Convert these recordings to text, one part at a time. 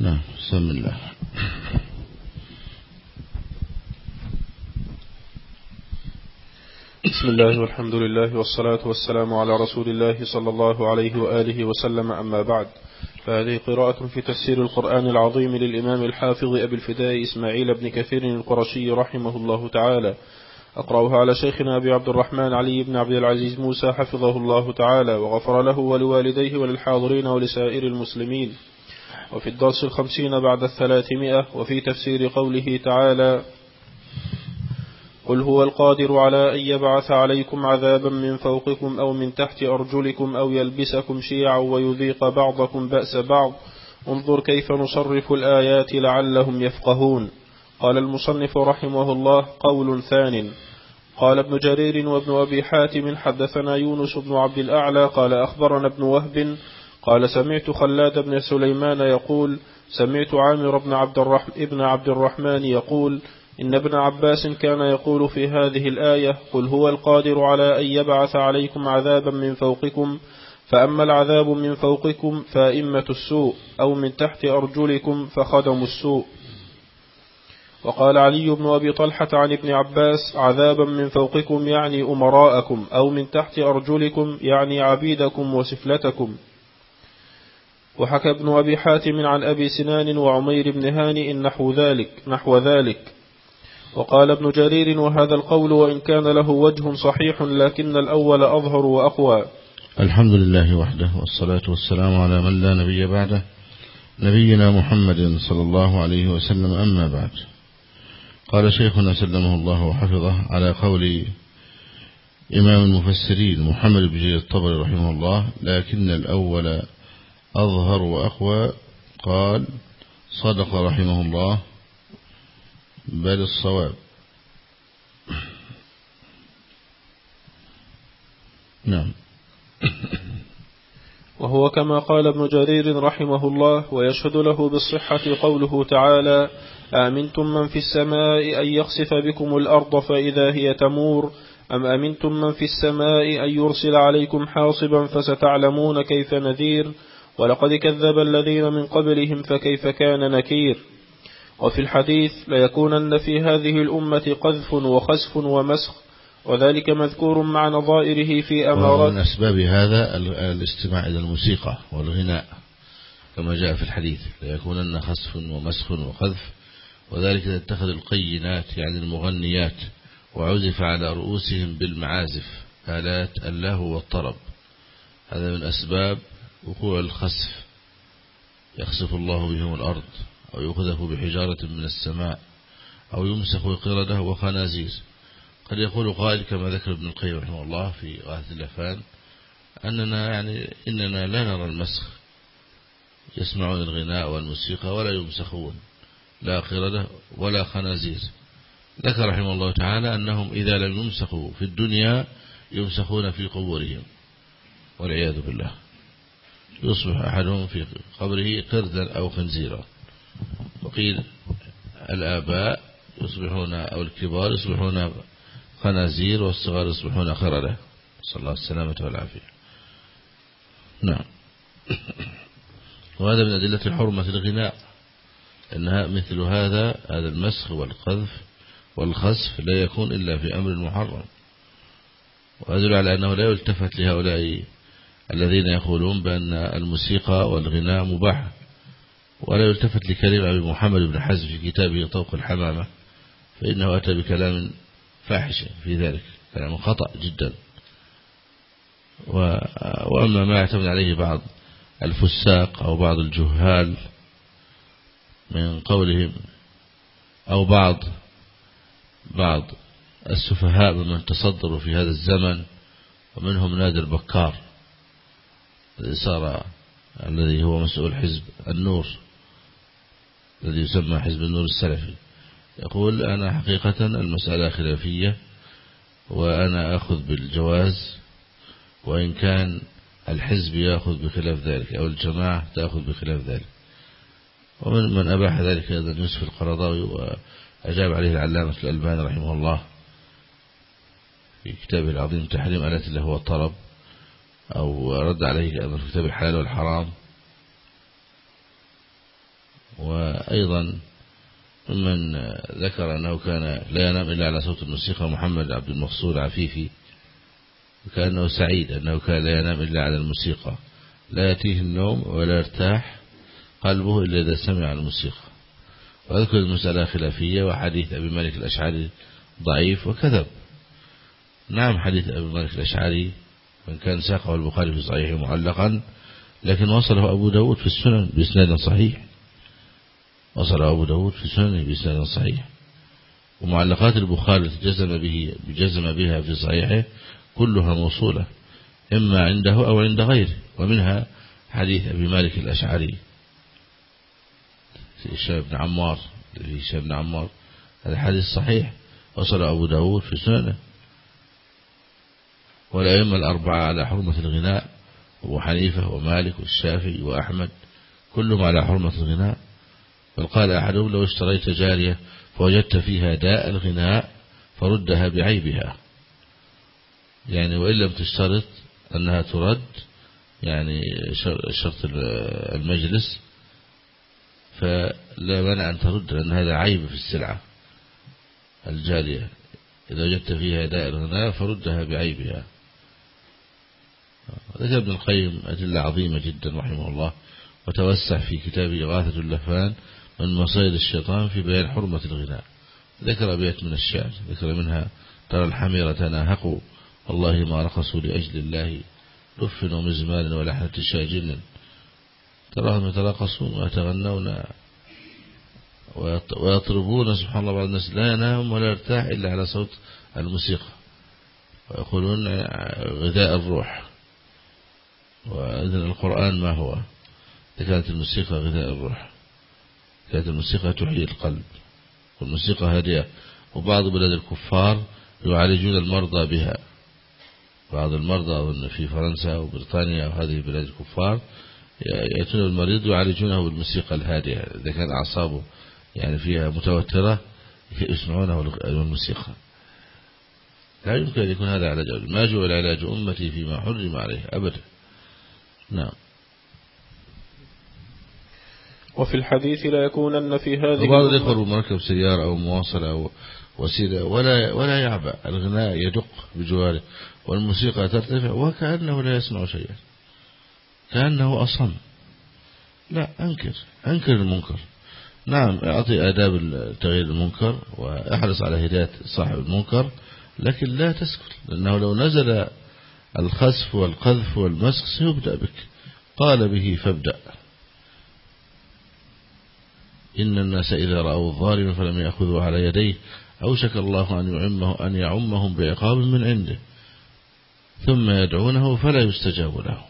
نعم بسم الله. بسم الله والحمد لله والصلاة والسلام على رسول الله صلى الله عليه وآله وسلم أما بعد. فهذه قراءة في تفسير القرآن العظيم للإمام الحافظ أبي الفداء إسماعيل بن كثير القرشي رحمه الله تعالى. أقرأها على شيخنا أبي عبد الرحمن علي بن عبد العزيز موسى حفظه الله تعالى وغفر له ولوالديه وللحاضرين ولسائر المسلمين. وفي الدرس الخمسين بعد الثلاثمائة وفي تفسير قوله تعالى قل هو القادر على أن يبعث عليكم عذابا من فوقكم أو من تحت أرجلكم أو يلبسكم شيعا ويذيق بعضكم بأس بعض انظر كيف نصرف الآيات لعلهم يفقهون. قال المصنف رحمه الله قول ثان قال ابن جرير وابن أبي حاتم حدثنا يونس بن عبد الأعلى قال أخبرنا ابن وهب قال سمعت خلاد بن سليمان يقول سمعت عامر بن عبد الرحمن, ابن عبد الرحمن يقول إن ابن عباس كان يقول في هذه الآية قل هو القادر على أن يبعث عليكم عذابا من فوقكم فأما العذاب من فوقكم فأئمة السوء أو من تحت أرجلكم فخدم السوء. وقال علي بن أبي طلحة عن ابن عباس عذابا من فوقكم يعني أمراءكم أو من تحت أرجلكم يعني عبيدكم وسفلتكم. وحكى ابن أبي حاتم عن أبي سنان وعمير بن هانئ نحو ذلك نحو ذلك. وقال ابن جرير وهذا القول وإن كان له وجه صحيح لكن الأول أظهر وأقوى. الحمد لله وحده والصلاة والسلام على من لا نبي بعده نبينا محمد صلى الله عليه وسلم أما بعد. قال شيخنا سلمه الله وحفظه على قول إمام المفسرين محمد بن جرير الطبري رحمه الله لكن الأول أظهر وأقوى قال صدق رحمه الله بل الصواب. نعم. وهو كما قال ابن جرير رحمه الله ويشهد له بالصحة قوله تعالى آمنتم من في السماء أن يخسف بكم الأرض فإذا هي تمور أم أمنتم من في السماء أن يرسل عليكم حاصبا فستعلمون كيف نذير ولقد كذب الذين من قبلهم فكيف كان نكير؟ وفي الحديث ليكونن في هذه الأمة قذف وخسف ومسخ وذلك مذكور مع نظائره في أمارات. ومن أسباب هذا الاستماع إلى الموسيقى والغناء كما جاء في الحديث ليكونن خسف ومسخ وقذف وذلك اتخذ القينات يعني المغنيات وعزف على رؤوسهم بالمعازف آلات اللهو والطرب. هذا من أسباب وقوع الخسف يخسف الله بهم الأرض أو يقذف بحجارة من السماء أو يمسخ قردة وخنازير. قد يقول قائل كما ذكر ابن القيم رحمه الله في غاية اللفان أننا يعني إننا لا نرى المسخ. يسمعون الغناء والموسيقى ولا يمسخون لا قردة ولا خنازير. ذكر رحمه الله تعالى أنهم إذا لم يمسخوا في الدنيا يمسخون في قبورهم والعياذ بالله. يصبح أحدهم في قبره قردا أو خنزيرا. وقيل الآباء يصبحون أو الكبار يصبحون خنازير والصغار يصبحون خردة. صلى الله السلامة والعافية. نعم. وهذا من أدلة حرمة الغناء أنها مثل هذا هذا المسخ والقذف والخسف لا يكون إلا في أمر محرم. وأدل على أنه لا يلتفت لهؤلاء الذين يقولون بأن الموسيقى والغناء مباح. ولا يلتفت لكلمة أبي محمد بن حزم في كتابه طوق الحمامة فإنه أتى بكلام فاحش في ذلك كلام خطأ جدا. وأما ما يعتمد عليه بعض الفساق أو بعض الجهال من قولهم أو بعض بعض السفهاء ممن تصدروا في هذا الزمن ومنهم نادر بكار. صار الذي هو مسؤول حزب النور الذي يسمى حزب النور السلفي. يقول أنا حقيقة المسألة خلافية وأنا أخذ بالجواز وإن كان الحزب يأخذ بخلاف ذلك أو الجماعة تأخذ بخلاف ذلك. ومن من أباح ذلك أيضا يوسف القرضاوي وأجاب عليه العلامة الألباني رحمه الله في كتابه العظيم تحريم آلات الله هو الطرب أو رد عليه في كتاب الحلال والحرام. وأيضا ممن ذكر أنه كان لا ينام إلا على صوت الموسيقى محمد عبد المقصود عفيفي. وكأنه سعيد أنه كان لا ينام إلا على الموسيقى. لا يأتيه النوم ولا يرتاح قلبه إلا إذا سمع الموسيقى. وأذكر المسألة خلافية وحديث أبي مالك الأشعري ضعيف وكذب. نعم حديث أبي مالك الأشعري من كان ساقه البخاري في صحيحه معلقا لكن وصله أبو داود في السنن بإسناد صحيح. وصل أبو داود في سننه بإسناد صحيح. ومعلقات البخاري جزم به جزم بها في صحيحه كلها موصولة إما عنده أو عند غيره ومنها حديث أبي مالك الأشعري. هشام بن عمار في هشام بن عمار هذا حديث صحيح. وصل أبو داود في سننه والأئمة الأربعة على حرمة الغناء أبو حنيفة ومالك والشافعي وأحمد كلهم على حرمة الغناء. بل قال أحدهم لو اشتريت جارية فوجدت فيها داء الغناء فردها بعيبها. يعني وإن لم تشترط أنها ترد يعني شرط المجلس فلا مانع أن ترد لأن هذا عيب في السلعة. الجارية إذا وجدت فيها داء الغناء فردها بعيبها. ذكر ابن القيم أدلة عظيمة جدا رحمه الله. وتوسع في كتاب إغاثة اللفان من مصيد الشيطان في بيان حرمة الغناء. ذكر بيت من الشعر ذكر منها ترى الحميرة تناهقوا والله ما رخصوا لأجل الله لف ومزمان ولحنة شاجن تراهم يتراقصون ويتغنون ويطربون سبحان الله بعض الناس لا ينام ولا يرتاح إلا على صوت الموسيقى. ويقولون غذاء الروح. وإذن القرآن ما هو؟ كانت الموسيقى غذاء الروح. كانت الموسيقى تحيي القلب. والموسيقى هادئة وبعض بلاد الكفار يعالجون المرضى بها. بعض المرضى في فرنسا وبريطانيا وهذه بلاد الكفار يأتون المريض يعالجونه بالموسيقى الهادئة إذا كان أعصابه يعني فيها متوترة يسمعونه الموسيقى. لا يمكن أن يكون هذا علاج. ما جعل علاج أمتي فيما حرم عليه. أبدا. نعم. وفي الحديث لا يكونن في هذه بعض الإخوة مركب سيارة أو مواصلة أو وسيلة ولا ولا يعبأ الغناء يدق بجواره والموسيقى ترتفع وكأنه لا يسمع شيئا. كأنه أصم. لا أنكر أنكر المنكر. نعم أعطي آداب تغيير المنكر وأحرص على هداية صاحب المنكر لكن لا تسكت لأنه لو نزل الخسف والقذف والمسخ سيبدأ بك. قال به فابدأ. إن الناس إذا رأوا الظالم فلم يأخذوا على يديه. أوشك الله أن يعمه أن يعمهم بعقاب من عنده. ثم يدعونه فلا يستجاب له.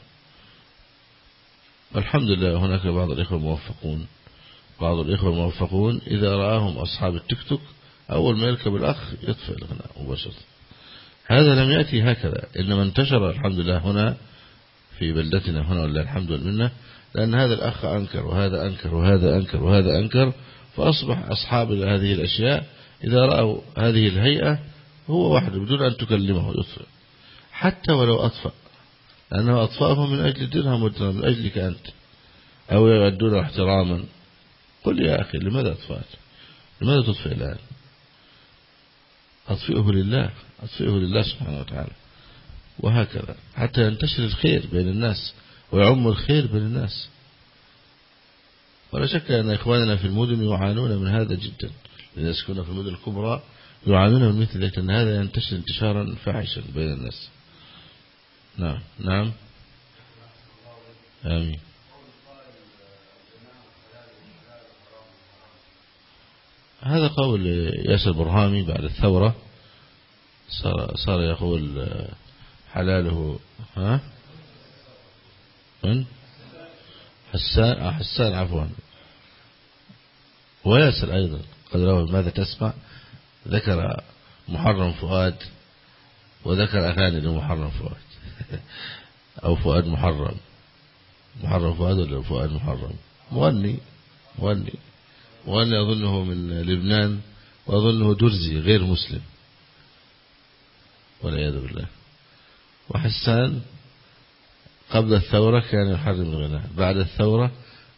والحمد لله هناك بعض الإخوة الموفقون. بعض الإخوة الموفقون إذا رآهم أصحاب التيك توك أول ما يركب الأخ يطفئ الغناء مباشرة. هذا لم يأتي هكذا إنما انتشر الحمد لله هنا في بلدتنا هنا ولا الحمد لله لأن هذا الأخ أنكر وهذا أنكر وهذا أنكر وهذا أنكر فأصبح أصحاب هذه الأشياء إذا رأوا هذه الهيئة هو وحده بدون أن تكلمه يطفئ حتى ولو أطفأ لأنه أطفأه من أجل درهم ودرهم من أجلك أنت أو يؤدون احتراما. قل يا أخي لماذا أطفأت؟ لماذا تطفئ الآن؟ أطفئه لله. أطفئه لله سبحانه وتعالى. وهكذا. حتى ينتشر الخير بين الناس ويعم الخير بين الناس. ولا شك أن إخواننا في المدن يعانون من هذا جدا. الذين يسكنون في المدن الكبرى يعانون من مثل أن هذا ينتشر انتشارا فاحشا بين الناس. نعم. نعم. آمين. هذا قول ياسر برهامي بعد الثورة. صار, صار يقول حلاله ها؟ من؟ حسان آه حسان عفوا. وياسر أيضا. قد روى ماذا تسمع؟ ذكر محرم فؤاد وذكر أغاني لمحرم فؤاد. أو فؤاد محرم. محرم فؤاد ولا فؤاد محرم؟ مغني مغني. مغني أظنه من لبنان وأظنه درزي غير مسلم. والعياذ بالله. وحسان قبل الثورة كان يحرم الغناء. بعد الثورة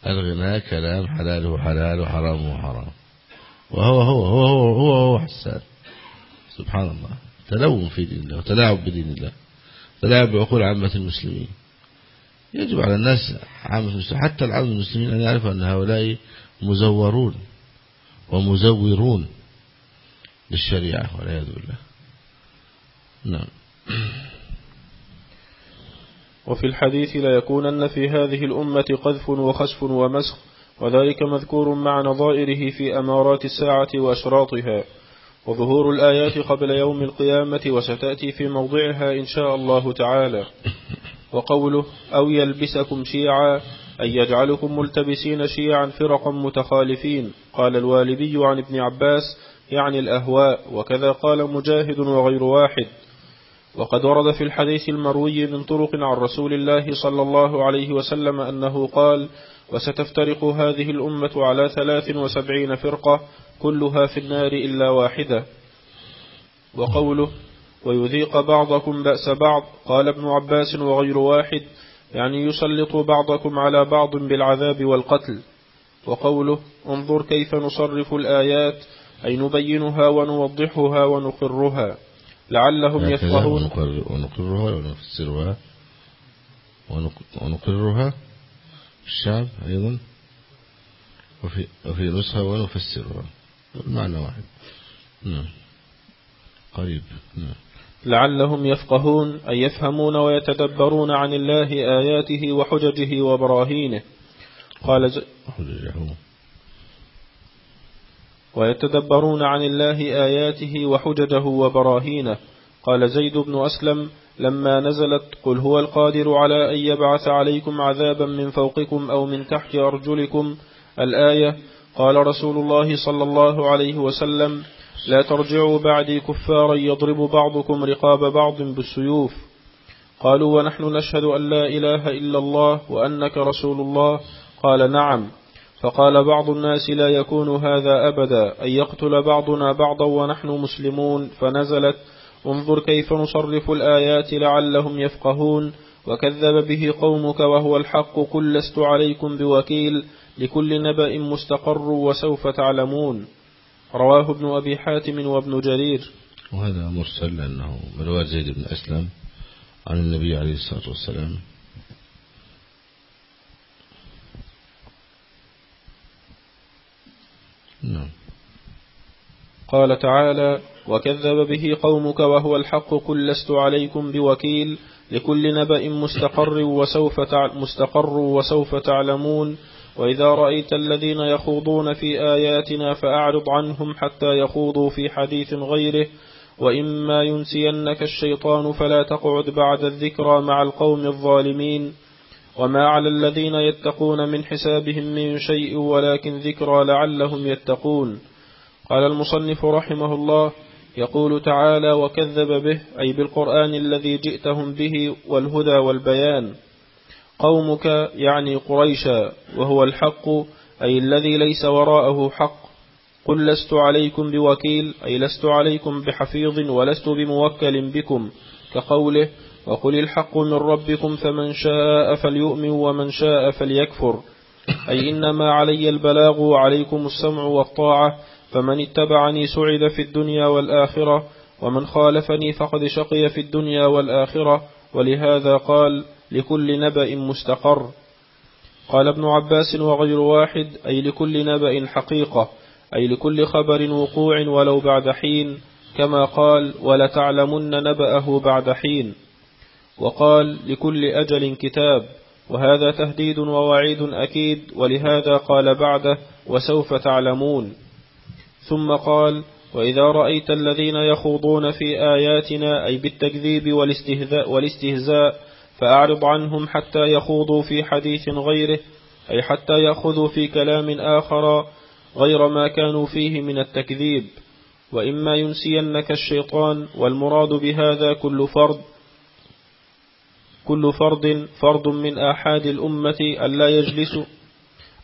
الغناء كلام حلاله حلال وحرامه حرام. وهو هو هو هو هو, هو حسان. سبحان الله. تلون في دين الله وتلاعب بدين الله. تلاعب بعقول عامة المسلمين. يجب على الناس عامة المسلمين حتى العامة المسلمين أن يعرفوا أن هؤلاء مزورون ومزورون للشريعة والعياذ بالله. نعم. وفي الحديث ليكونن في هذه الأمة قذف وخسف ومسخ وذلك مذكور مع نظائره في أمارات الساعة وأشراطها. وظهور الآيات قبل يوم القيامة وستأتي في موضعها إن شاء الله تعالى. وقوله أو يلبسكم شيعا أن يجعلكم ملتبسين شيعا فرقا متخالفين قال الوالبي عن ابن عباس يعني الأهواء وكذا قال مجاهد وغير واحد. وقد ورد في الحديث المروي من طرق عن رسول الله صلى الله عليه وسلم أنه قال وستفترق هذه الأمة على ثلاث وسبعين فرقة كلها في النار إلا واحدة. وقوله ويذيق بعضكم بأس بعض. قال ابن عباس وغير واحد يعني يسلط بعضكم على بعض بالعذاب والقتل. وقوله انظر كيف نصرف الآيات أي نبينها ونوضحها ونقرها. لعلهم يفقهون. ونقرها ونفسرها. ونقرها الشعب أيضا. وفي, وفي نسخة ونفسرها. المعنى واحد. نعم. قريب. نعم. لعلهم يفقهون أي يفهمون ويتدبرون عن الله آياته وحججه وبراهينه. قال ز... ويتدبرون عن الله آياته وحججه وبراهينه. قال زيد بن أسلم لما نزلت قل هو القادر على أن يبعث عليكم عذابا من فوقكم أو من تحت أرجلكم. الآية قال رسول الله صلى الله عليه وسلم لا ترجعوا بعدي كفارا يضرب بعضكم رقاب بعض بالسيوف. قالوا ونحن نشهد أن لا إله إلا الله وأنك رسول الله. قال نعم. فقال بعض الناس لا يكون هذا أبدا أن يقتل بعضنا بعضا ونحن مسلمون فنزلت انظر كيف نصرف الآيات لعلهم يفقهون وكذب به قومك وهو الحق قل لست عليكم بوكيل لكل نبأ مستقر وسوف تعلمون. رواه ابن أبي حاتم وابن جرير. وهذا مرسل لأنه من زيد بن أسلم عن النبي عليه الصلاة والسلام. نعم. قال تعالى وكذب به قومك وهو الحق قل لست عليكم بوكيل لكل نبأ مستقر وسوف مستقر وسوف تعلمون. وإذا رأيت الذين يخوضون في آياتنا فأعرض عنهم حتى يخوضوا في حديث غيره. وإما ينسينك الشيطان فلا تقعد بعد الذكرى مع القوم الظالمين. وما على الذين يتقون من حسابهم من شيء ولكن ذكرى لعلهم يتقون قال المصنف رحمه الله يقول تعالى وكذب به أي بالقرآن الذي جئتهم به والهدى والبيان قومك يعني قريشا وهو الحق أي الذي ليس وراءه حق قل لست عليكم بوكيل أي لست عليكم بحفيظ ولست بموكل بكم كقوله وقل الحق من ربكم فمن شاء فليؤمن ومن شاء فليكفر. أي إنما علي البلاغ وعليكم السمع والطاعة فمن اتبعني سعد في الدنيا والآخرة ومن خالفني فقد شقي في الدنيا والآخرة. ولهذا قال لكل نبأ مستقر. قال ابن عباس وغير واحد أي لكل نبأ حقيقة أي لكل خبر وقوع ولو بعد حين كما قال ولتعلمن نبأه بعد حين. وقال لكل أجل كتاب وهذا تهديد ووعيد أكيد ولهذا قال بعده وسوف تعلمون. ثم قال وإذا رأيت الذين يخوضون في آياتنا أي بالتكذيب والاستهزاء, والاستهزاء فأعرض عنهم حتى يخوضوا في حديث غيره أي حتى يأخذوا في كلام آخر غير ما كانوا فيه من التكذيب. وإما ينسينك الشيطان والمراد بهذا كل فرد كل فرد فرد من آحاد الأمة ألا يجلسوا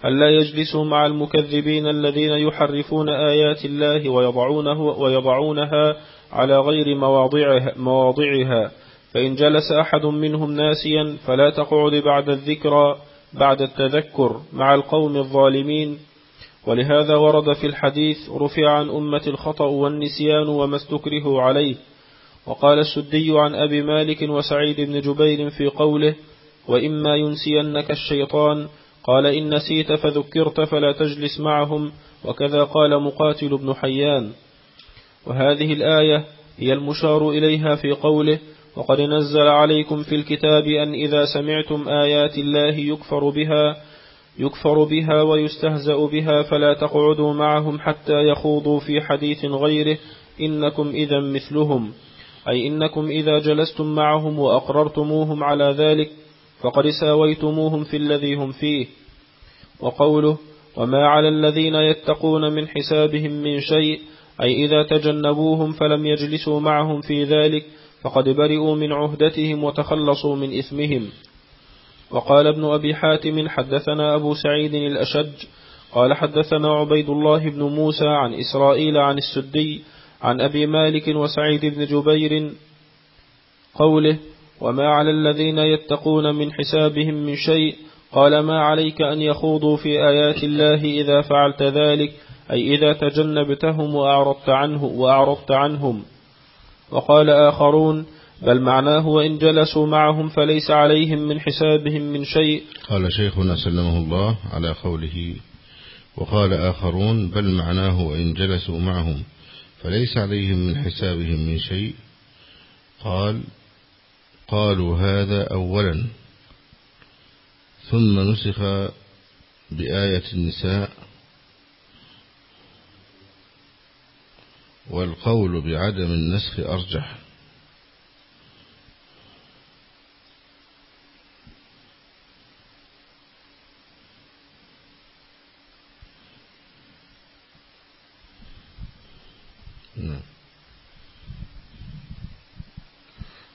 ألا يجلسوا مع المكذبين الذين يحرفون آيات الله ويضعونه ويضعونها على غير مواضعها, مواضعها. فإن جلس أحد منهم ناسيا فلا تقعد بعد الذكرى بعد التذكر مع القوم الظالمين. ولهذا ورد في الحديث رفع عن أمة الخطأ والنسيان وما استكره عليه. وقال السدي عن أبي مالك وسعيد بن جبير في قوله وإما ينسينك الشيطان قال إن نسيت فذكرت فلا تجلس معهم وكذا قال مقاتل بن حيان. وهذه الآية هي المشار إليها في قوله وقد نزل عليكم في الكتاب أن إذا سمعتم آيات الله يكفر بها يكفر بها ويستهزأ بها فلا تقعدوا معهم حتى يخوضوا في حديث غيره إنكم إذا مثلهم. أي إنكم إذا جلستم معهم وأقررتموهم على ذلك فقد ساويتموهم في الذي هم فيه. وقوله وما على الذين يتقون من حسابهم من شيء أي إذا تجنبوهم فلم يجلسوا معهم في ذلك فقد برئوا من عهدتهم وتخلصوا من إثمهم. وقال ابن أبي حاتم حدثنا أبو سعيد الأشج قال حدثنا عبيد الله بن موسى عن إسرائيل عن السدي عن أبي مالك وسعيد بن جبير قوله وما على الذين يتقون من حسابهم من شيء قال ما عليك أن يخوضوا في آيات الله إذا فعلت ذلك أي إذا تجنبتهم وأعرضت عنه وأعرضت عنهم. وقال آخرون بل معناه وإن جلسوا معهم فليس عليهم من حسابهم من شيء. قال شيخنا سلمه الله على قوله وقال آخرون بل معناه وإن جلسوا معهم. فليس عليهم من حسابهم من شيء. قال قالوا هذا أولا. ثم نسخ بآية النساء. والقول بعدم النسخ أرجح.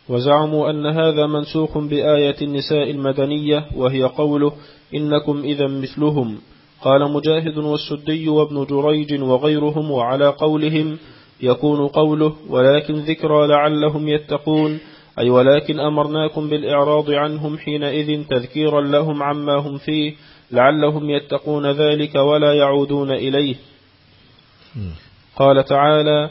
وزعموا أن هذا منسوخ بآية النساء المدنية وهي قوله إنكم إذا مثلهم. قال مجاهد والسدي وابن جريج وغيرهم وعلى قولهم يكون قوله ولكن ذكرى لعلهم يتقون أي ولكن أمرناكم بالإعراض عنهم حينئذ تذكيرا لهم عما هم فيه لعلهم يتقون ذلك ولا يعودون إليه. قال تعالى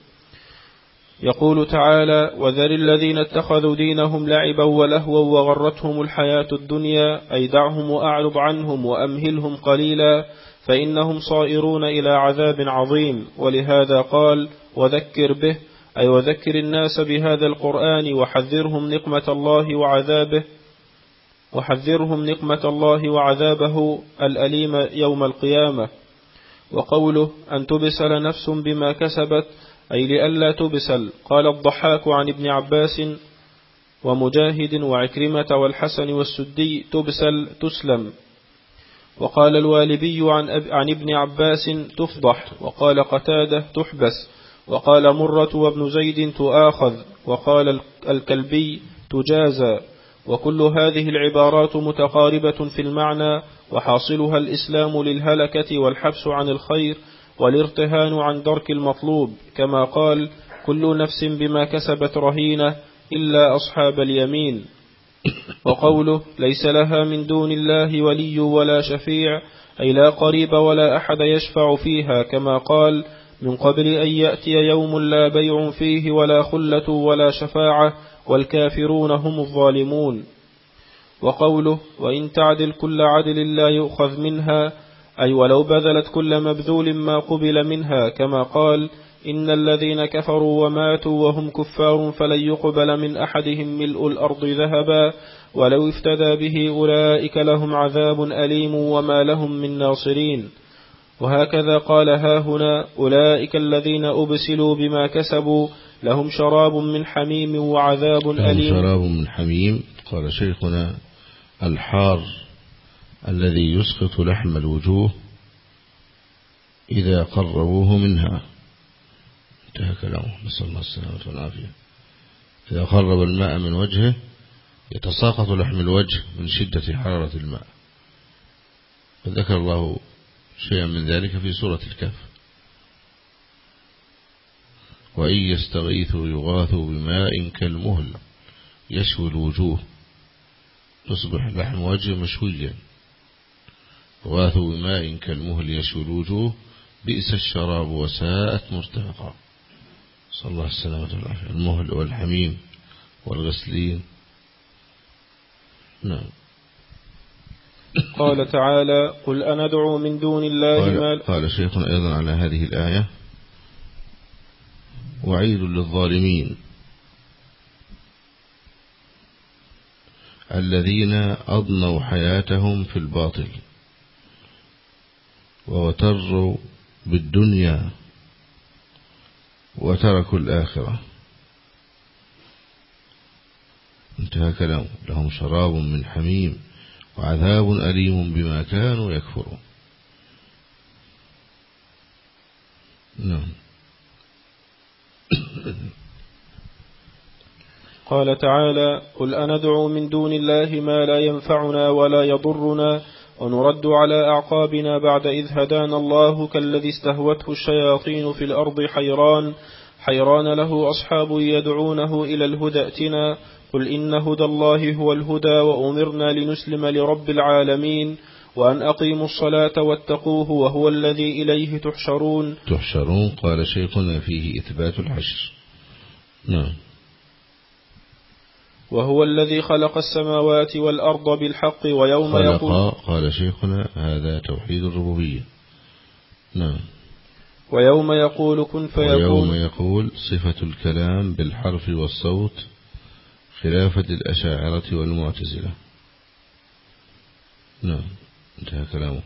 يقول تعالى وذر الذين اتخذوا دينهم لعبا ولهوا وغرتهم الحياة الدنيا أي دعهم وأعرض عنهم وأمهلهم قليلا فإنهم صائرون إلى عذاب عظيم. ولهذا قال وذكر به أي وذكر الناس بهذا القرآن وحذرهم نقمة الله وعذابه وحذرهم نقمة الله وعذابه الأليم يوم القيامة. وقوله أن تبسل نفس بما كسبت أي لئلا تبسل. قال الضحاك عن ابن عباس ومجاهد وعكرمة والحسن والسدي تبسل تسلم. وقال الوالبي عن, عن ابن عباس تفضح. وقال قتادة تحبس. وقال مرة وابن زيد تؤاخذ. وقال الكلبي تجازى. وكل هذه العبارات متقاربة في المعنى وحاصلها الإسلام للهلكة والحبس عن الخير والارتهان عن درك المطلوب كما قال كل نفس بما كسبت رهينة إلا أصحاب اليمين. وقوله ليس لها من دون الله ولي ولا شفيع أي لا قريب ولا أحد يشفع فيها كما قال من قبل أن يأتي يوم لا بيع فيه ولا خلة ولا شفاعة والكافرون هم الظالمون. وقوله وإن تعدل كل عدل لا يؤخذ منها أي ولو بذلت كل مبذول ما قبل منها كما قال إن الذين كفروا وماتوا وهم كفار فلن يقبل من أحدهم ملء الأرض ذهبا ولو افتدى به أولئك لهم عذاب أليم وما لهم من ناصرين. وهكذا قال ها هنا أولئك الذين أبسلوا بما كسبوا لهم شراب من حميم وعذاب أليم. شراب من حميم. قال شيخنا الحار الذي يسقط لحم الوجوه إذا قربوه منها. انتهى كلامه. نسأل الله السلامة والعافية. إذا قرب الماء من وجهه يتساقط لحم الوجه من شدة حرارة الماء. فذكر الله شيئا من ذلك في سورة الكهف. وإن يستغيثوا يغاثوا بماء كالمهل يشوي الوجوه تصبح لحم وجه مشويا. يغاثوا بماء كالمهل يشوي الوجوه بئس الشراب وساءت مرتفقا. صلى الله السلامة والعافية المهل والحميم والغسلين. نعم. قال تعالى قل أندعو من دون الله قال, ما قال شيخنا أيضا على هذه الآية وعيد للظالمين. الذين أضنوا حياتهم في الباطل. ووتروا بالدنيا وتركوا الآخرة. انتهى كلامه لهم شراب من حميم وعذاب أليم بما كانوا يكفرون. نعم. قال تعالى قل أندعو من دون الله ما لا ينفعنا ولا يضرنا ونرد على أعقابنا بعد إذ هدانا الله كالذي استهوته الشياطين في الأرض حيران حيران له أصحاب يدعونه إلى الهدى ائتنا قل إن هدى الله هو الهدى وأمرنا لنسلم لرب العالمين وأن أقيموا الصلاة واتقوه وهو الذي إليه تحشرون. تحشرون قال شيخنا فيه إثبات الحشر. نعم. وهو الذي خلق السماوات والأرض بالحق ويوم خلق يقول قال شيخنا هذا توحيد الربوبية. نعم. ويوم يقول كن ويوم فيكون يقول صفة الكلام بالحرف والصوت خلافة الأشاعرة والمعتزلة. نعم. انتهى كلامه.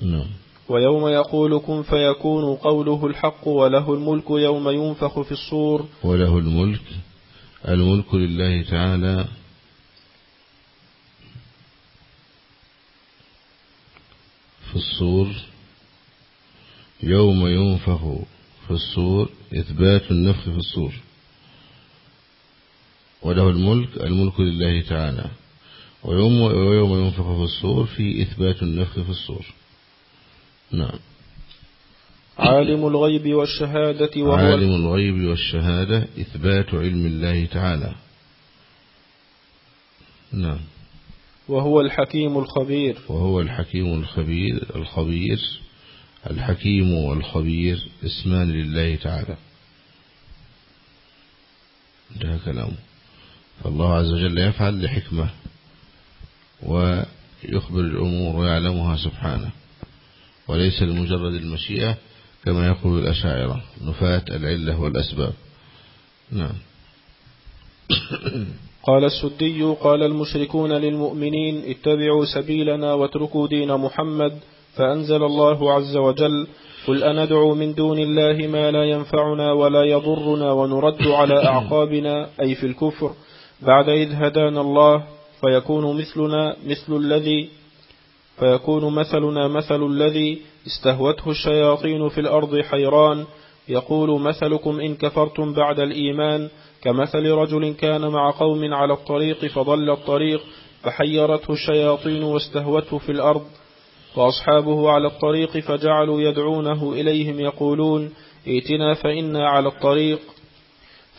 نعم. ويوم يقول كن فيكون قوله الحق وله الملك يوم ينفخ في الصور. وله الملك الملك لله تعالى. في الصور يوم ينفخ في الصور إثبات النفخ في الصور وله الملك الملك لله تعالى. ويوم, ويوم ينفخ في الصور في إثبات النفخ في الصور نعم. عالم الغيب والشهادة وهو عالم الغيب والشهادة إثبات علم الله تعالى. نعم. وهو الحكيم الخبير. وهو الحكيم الخبير الخبير الحكيم والخبير اسمان لله تعالى. ده كلامه. فالله عز وجل يفعل لحكمة ويخبر الأمور ويعلمها سبحانه. وليس لمجرد المشيئة كما يقول الأشاعرة نفاة العلة والأسباب. نعم. قال السدي قال المشركون للمؤمنين اتبعوا سبيلنا واتركوا دين محمد فأنزل الله عز وجل قل أندعو من دون الله ما لا ينفعنا ولا يضرنا ونرد على أعقابنا أي في الكفر بعد إذ هدانا الله فيكون مثلنا مثل الذي فيكون مثلنا مثل الذي استهوته الشياطين في الأرض حيران. يقول مثلكم إن كفرتم بعد الإيمان كمثل رجل كان مع قوم على الطريق فضل الطريق فحيرته الشياطين واستهوته في الأرض وأصحابه على الطريق فجعلوا يدعونه إليهم يقولون ائتنا فإنا على الطريق.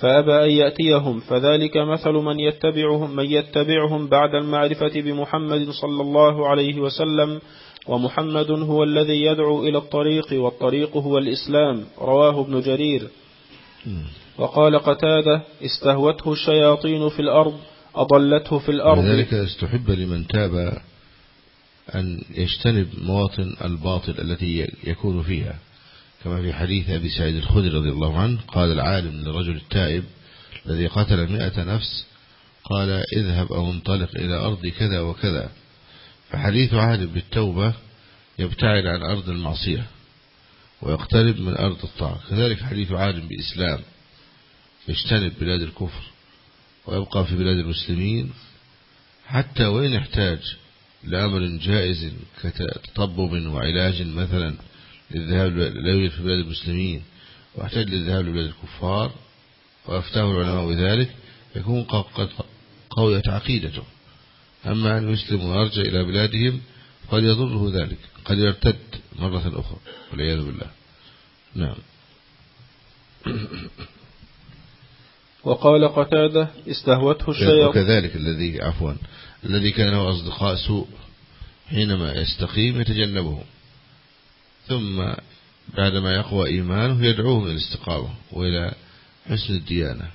فأبى أن يأتيهم فذلك مثل من يتبعهم, من يتبعهم بعد المعرفة بمحمد صلى الله عليه وسلم ومحمد هو الذي يدعو إلى الطريق والطريق هو الإسلام رواه ابن جرير. وقال قتادة استهوته الشياطين في الأرض أضلته في الأرض. لذلك استحب لمن تاب أن يجتنب مواطن الباطل التي يكون فيها. كما في حديث أبي سعيد الخدري رضي الله عنه قال العالم للرجل التائب الذي قتل مئة نفس قال اذهب أو انطلق إلى أرض كذا وكذا. فحديث عالم بالتوبة يبتعد عن أرض المعصية ويقترب من أرض الطاعة. كذلك حديث عالم بإسلام يجتنب بلاد الكفر ويبقى في بلاد المسلمين حتى وإن احتاج لأمر جائز كتطبب وعلاج مثلا. للذهاب لا يوجد في بلاد المسلمين واحتاج للذهاب لبلاد الكفار وأفتاه العلماء بذلك يكون قد قويت عقيدته أما أن يسلم ويرجع إلى بلادهم قد يضره ذلك قد يرتد مرة أخرى والعياذ بالله. نعم. وقال قتادة استهوته الشياطين وكذلك الذي عفوا الذي كان له أصدقاء سوء حينما يستقيم يتجنبهم ثم بعدما يقوى إيمانه يدعوهم إلى الاستقامة وإلى حسن الديانة.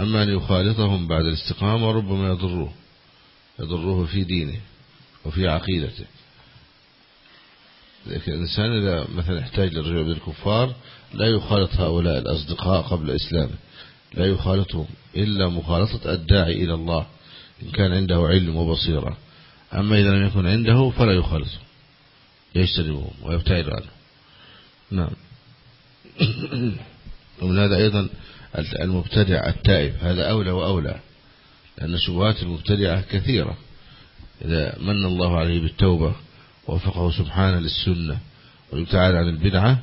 أما أن يخالطهم بعد الاستقامة ربما يضروه يضروه في دينه وفي عقيدته. لكن الإنسان إذا مثلا احتاج للرجوع بالكفار لا يخالط هؤلاء الأصدقاء قبل إسلامه. لا يخالطهم إلا مخالطة الداعي إلى الله إن كان عنده علم وبصيرة. أما إذا لم يكن عنده فلا يخالطهم يجتنبهم ويبتعد عنه. نعم. ومن هذا أيضا المبتدع التائب. هذا أولى وأولى لأن شبهات المبتدعة كثيرة. إذا من الله عليه بالتوبة ووفقه سبحانه للسنة ويبتعد عن البدعة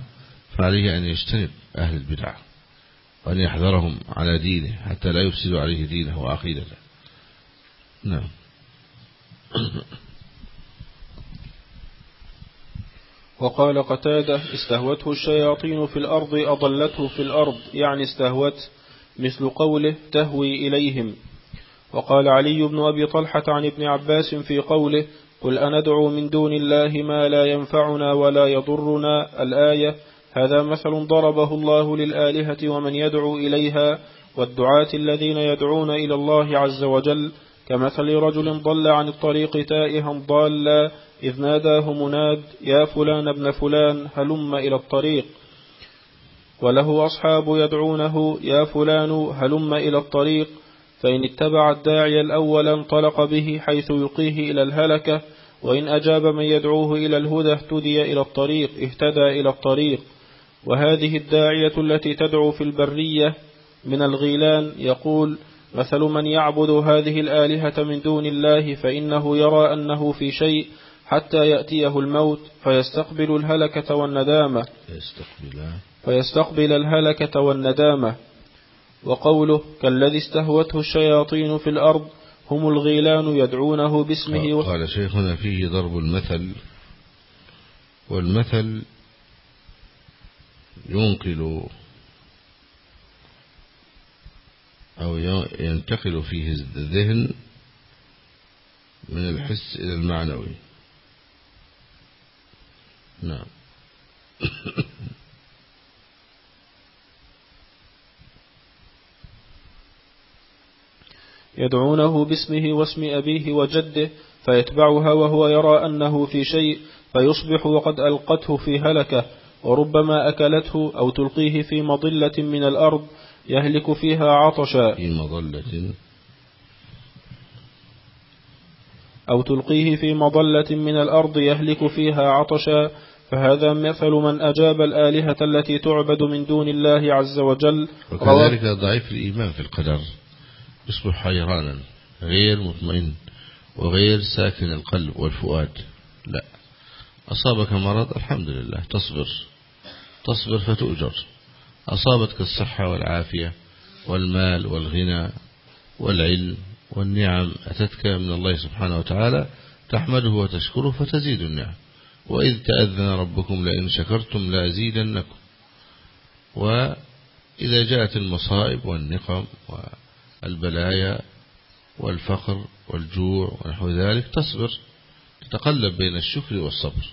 فعليه أن يجتنب أهل البدعة وأن يحذرهم على دينه حتى لا يفسدوا عليه دينه وعقيدته. نعم. وقال قتادة استهوته الشياطين في الأرض أضلته في الأرض يعني استهوت مثل قوله تهوي إليهم. وقال علي بن أبي طلحة عن ابن عباس في قوله قل أندعو من دون الله ما لا ينفعنا ولا يضرنا الآية هذا مثل ضربه الله للآلهة ومن يدعو إليها والدعاة الذين يدعون إلى الله عز وجل كمثل رجل ضل عن الطريق تائها ضالا إذ ناداه مناد يا فلان ابن فلان هلم إلى الطريق. وله أصحاب يدعونه يا فلان هلم إلى الطريق. فإن اتبع الداعي الأول انطلق به حيث يلقيه إلى الهلكة وإن أجاب من يدعوه إلى الهدى اهتدي إلى الطريق اهتدى إلى الطريق. وهذه الداعية التي تدعو في البرية من الغيلان يقول مثل من يعبد هذه الآلهة من دون الله فإنه يرى أنه في شيء حتى يأتيه الموت فيستقبل الهلكة والندامة. فيستقبل الهلكة والندامة. وقوله كالذي استهوته الشياطين في الأرض هم الغيلان يدعونه باسمه قال شيخنا فيه ضرب المثل. والمثل ينقل أو ينتقل فيه الذهن من الحس إلى المعنوي. نعم. يدعونه باسمه واسم أبيه وجده فيتبعها وهو يرى أنه في شيء فيصبح وقد ألقته في هلكة وربما أكلته أو تلقيه في مضلة من الأرض يهلك فيها عطشا. في مضلة أو تلقيه في مضلة من الأرض يهلك فيها عطشا. فهذا مثل من أجاب الآلهة التي تعبد من دون الله عز وجل. وكذلك ضعيف الإيمان في القدر. يصبح حيرانا غير مطمئن وغير ساكن القلب والفؤاد. لا. أصابك مرض؟ الحمد لله. تصبر. تصبر فتؤجر. أصابتك الصحة والعافية والمال والغنى والعلم والنعم أتتك من الله سبحانه وتعالى تحمده وتشكره فتزيد النعم. وإذ تأذن ربكم لئن شكرتم لأزيدنكم. وإذا جاءت المصائب والنقم والبلايا والفقر والجوع ونحو ذلك تصبر تتقلب بين الشكر والصبر.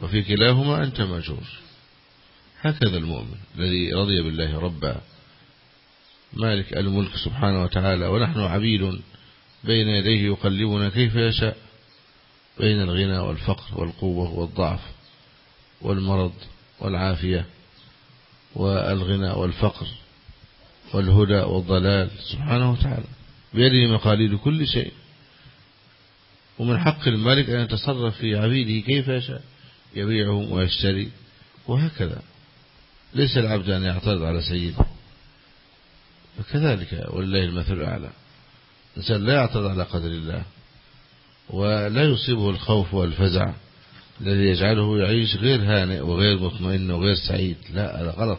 وفي كلاهما أنت ماجور هكذا المؤمن الذي رضي بالله ربا مالك الملك سبحانه وتعالى ونحن عبيد بين يديه يقلبنا كيف يشاء بين الغنى والفقر والقوة والضعف والمرض والعافية والغنى والفقر والهدى والضلال سبحانه وتعالى بيده مقاليد كل شيء ومن حق الملك أن يتصرف في عبيده كيف يشاء يبيعهم ويشتري وهكذا ليس العبد أن يعترض على سيده. وكذلك ولله المثل الأعلى. الإنسان لا يعترض على قدر الله ولا يصيبه الخوف والفزع الذي يجعله يعيش غير هانئ وغير مطمئن وغير سعيد. لا هذا غلط.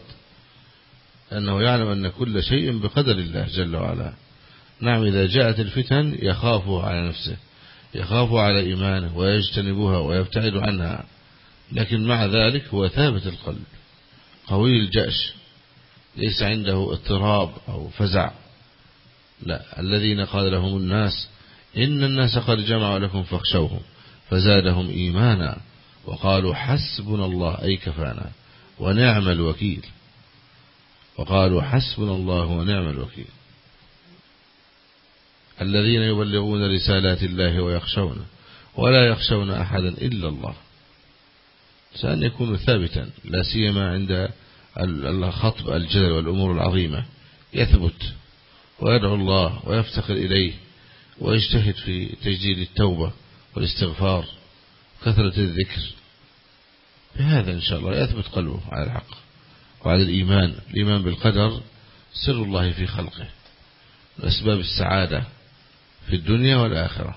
أنه يعلم أن كل شيء بقدر الله جل وعلا. نعم إذا جاءت الفتن يخاف على نفسه يخاف على إيمانه ويجتنبها ويبتعد عنها. لكن مع ذلك هو ثابت القلب. قوي الجأش ليس عنده اضطراب أو فزع. لا الذين قال لهم الناس إن الناس قد جمعوا لكم فاخشوهم فزادهم إيمانا وقالوا حسبنا الله أي كفانا ونعم الوكيل. وقالوا حسبنا الله ونعم الوكيل. الذين يبلغون رسالات الله ويخشونه ولا يخشون أحدا إلا الله. سأن يكون ثابتا لا سيما عند الخطب الجدل والأمور العظيمة يثبت ويدعو الله ويفتقر إليه ويجتهد في تجديد التوبة والاستغفار كثرة الذكر. بهذا إن شاء الله يثبت قلبه على الحق وعلى الإيمان. الإيمان بالقدر سر الله في خلقه أسباب السعادة في الدنيا والآخرة.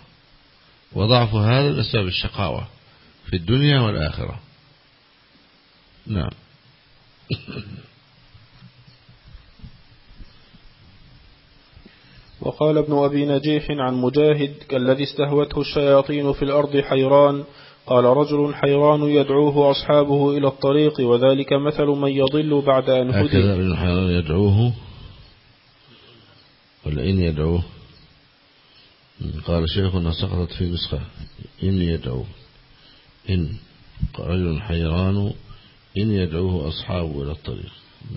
وضعف هذا الأسباب الشقاوة في الدنيا والآخرة. نعم. وقال ابن أبي نجيح عن مجاهد كالذي استهوته الشياطين في الأرض حيران قال رجل حيران يدعوه أصحابه إلى الطريق وذلك مثل من يضل بعد أن هدي. هكذا ابن حيران يدعوه؟ ولا إن يدعوه قال شيخنا سقطت في نسخة إن يدعوه إن رجل حيران إن يدعوه أصحابه إلى الطريق.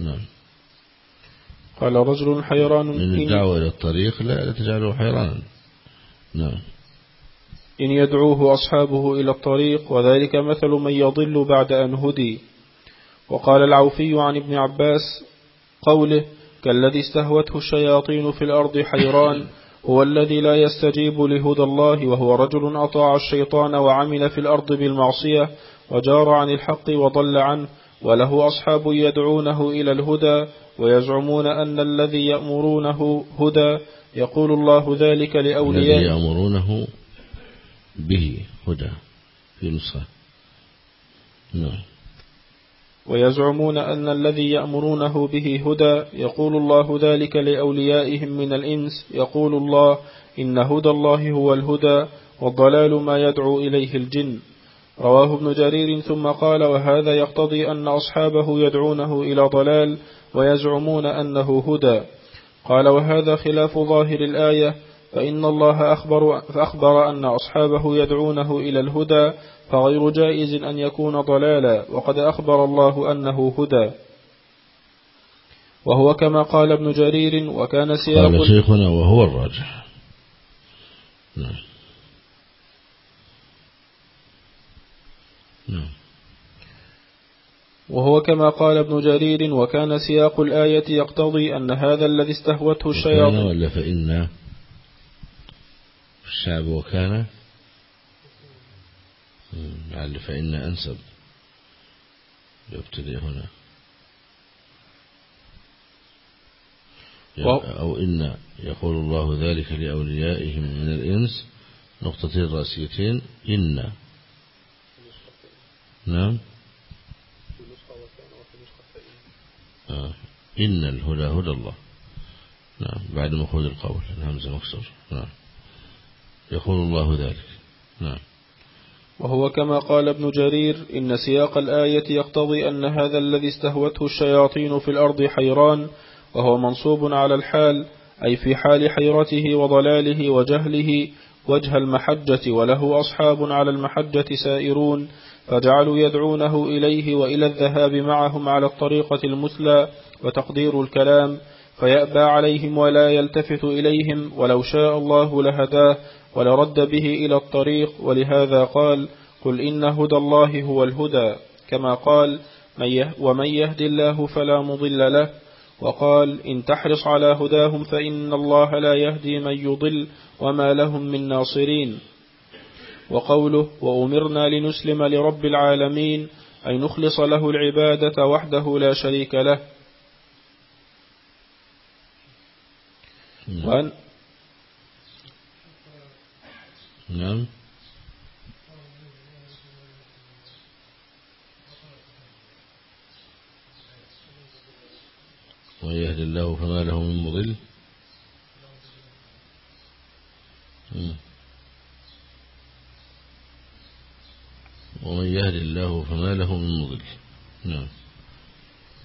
نعم. قال رجل حيران من الدعوة إلى الطريق لا تجعله حيرانا. نعم. إن يدعوه أصحابه إلى الطريق وذلك مثل من يضل بعد أن هدي. وقال العوفي عن ابن عباس قوله كالذي استهوته الشياطين في الأرض حيران هو الذي لا يستجيب لهدى الله وهو رجل أطاع الشيطان وعمل في الأرض بالمعصية وجار عن الحق وضل عنه وله أصحاب يدعونه إلى الهدى ويزعمون أن الذي يأمرونه هدى. يقول الله ذلك لأولياء الذي يأمرونه به هدى. في نسخة نعم. ويزعمون أن الذي يأمرونه به هدى. يقول الله ذلك لأوليائهم من الإنس. يقول الله إن هدى الله هو الهدى والضلال ما يدعو إليه الجن. رواه ابن جرير ثم قال وهذا يقتضي أن أصحابه يدعونه إلى ضلال ويزعمون أنه هدى. قال وهذا خلاف ظاهر الآية فإن الله أخبر, فأخبر أن أصحابه يدعونه إلى الهدى فغير جائز أن يكون ضلالا وقد أخبر الله أنه هدى. وهو كما قال ابن جرير وكان سياق قال شيخنا وهو الراجح. نعم. نعم. وهو كما قال ابن جرير وكان سياق الآية يقتضي أن هذا الذي استهوته الشياطين. ولا فإن الشعب وكان؟ لعل فإن أنسب. يبتدئ هنا. أو إن يقول الله ذلك لأوليائهم من الإنس نقطتين رأسيتين إن. نعم. آه. إن الهدى هدى الله. نعم. بعد مخوض القول. الهمزة مكسور نعم. يقول الله ذلك. نعم. وهو كما قال ابن جرير إن سياق الآية يقتضي أن هذا الذي استهوته الشياطين في الأرض حيران وهو منصوب على الحال أي في حال حيرته وضلاله وجهله وجه المحجة وله أصحاب على المحجة سائرون. فجعلوا يدعونه إليه وإلى الذهاب معهم على الطريقة المثلى وتقدير الكلام فيأبى عليهم ولا يلتفت إليهم ولو شاء الله لهداه ولرد به إلى الطريق ولهذا قال قل إن هدى الله هو الهدى. كما قال ومن يهد الله فلا مضل له وقال إن تحرص على هداهم فإن الله لا يهدي من يضل وما لهم من ناصرين. وقوله وأمرنا لنسلم لرب العالمين أي نخلص له العبادة وحده لا شريك له. نعم. وأن نعم. ومن يهد الله فما له من مضل. ومن يهد الله فما له من مضل. نعم.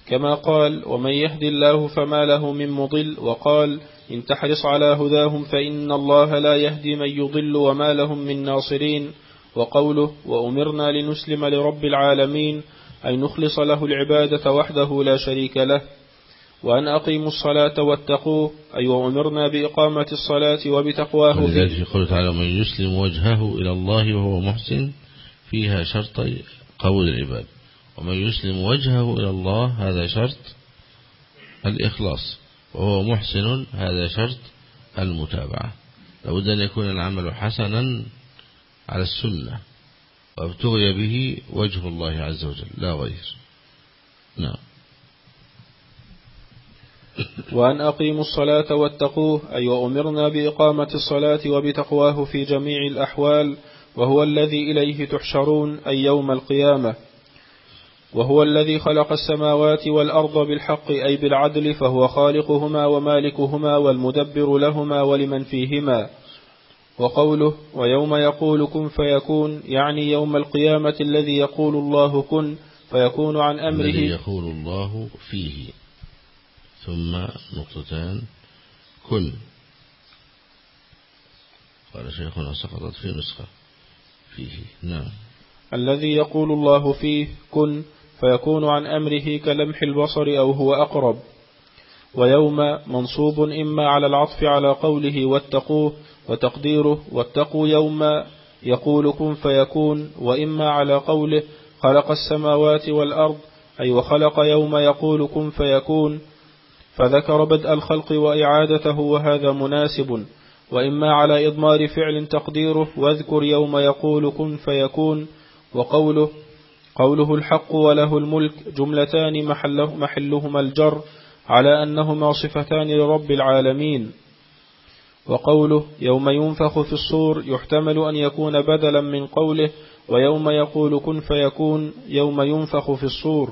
كما قال ومن يهد الله فما له من مضل وقال إن تحرص على هداهم فإن الله لا يهدي من يضل وما لهم من ناصرين. وقوله وأمرنا لنسلم لرب العالمين أي نخلص له العبادة وحده لا شريك له وأن أقيموا الصلاة واتقوه أي وأمرنا بإقامة الصلاة وبتقواه ولذلك قوله تعالى من يسلم وجهه إلى الله وهو محسن فيها شرط قول العباد. ومن يسلم وجهه إلى الله هذا شرط الإخلاص. وهو محسن هذا شرط المتابعة. لابد أن يكون العمل حسنا على السنة. وابتغي به وجه الله عز وجل. لا غير. نعم. وأن أقيموا الصلاة واتقوه أي وأمرنا بإقامة الصلاة وبتقواه في جميع الأحوال وهو الذي إليه تحشرون أي يوم القيامة. وهو الذي خلق السماوات والأرض بالحق أي بالعدل فهو خالقهما ومالكهما والمدبر لهما ولمن فيهما. وقوله ويوم يقول كن فيكون يعني يوم القيامة الذي يقول الله كن فيكون عن أمره. الذي يقول الله فيه. ثم نقطتان. كن. قال شيخنا سقطت في نسخة فيه. نعم. الذي يقول الله فيه كن فيكون عن أمره كلمح البصر أو هو أقرب. ويوم منصوب إما على العطف على قوله واتقوه وتقديره واتقوا يوم يقول كن فيكون وإما على قوله خلق السماوات والأرض أي وخلق يوم يقول كن فيكون. فذكر بدء الخلق وإعادته وهذا مناسب. وإما على إضمار فعل تقديره واذكر يوم يقول كن فيكون وقوله قوله الحق وله الملك جملتان محله محلهما الجر على أنهما صفتان لرب العالمين. وقوله يوم ينفخ في الصور يحتمل أن يكون بدلا من قوله ويوم يقول كن فيكون يوم ينفخ في الصور.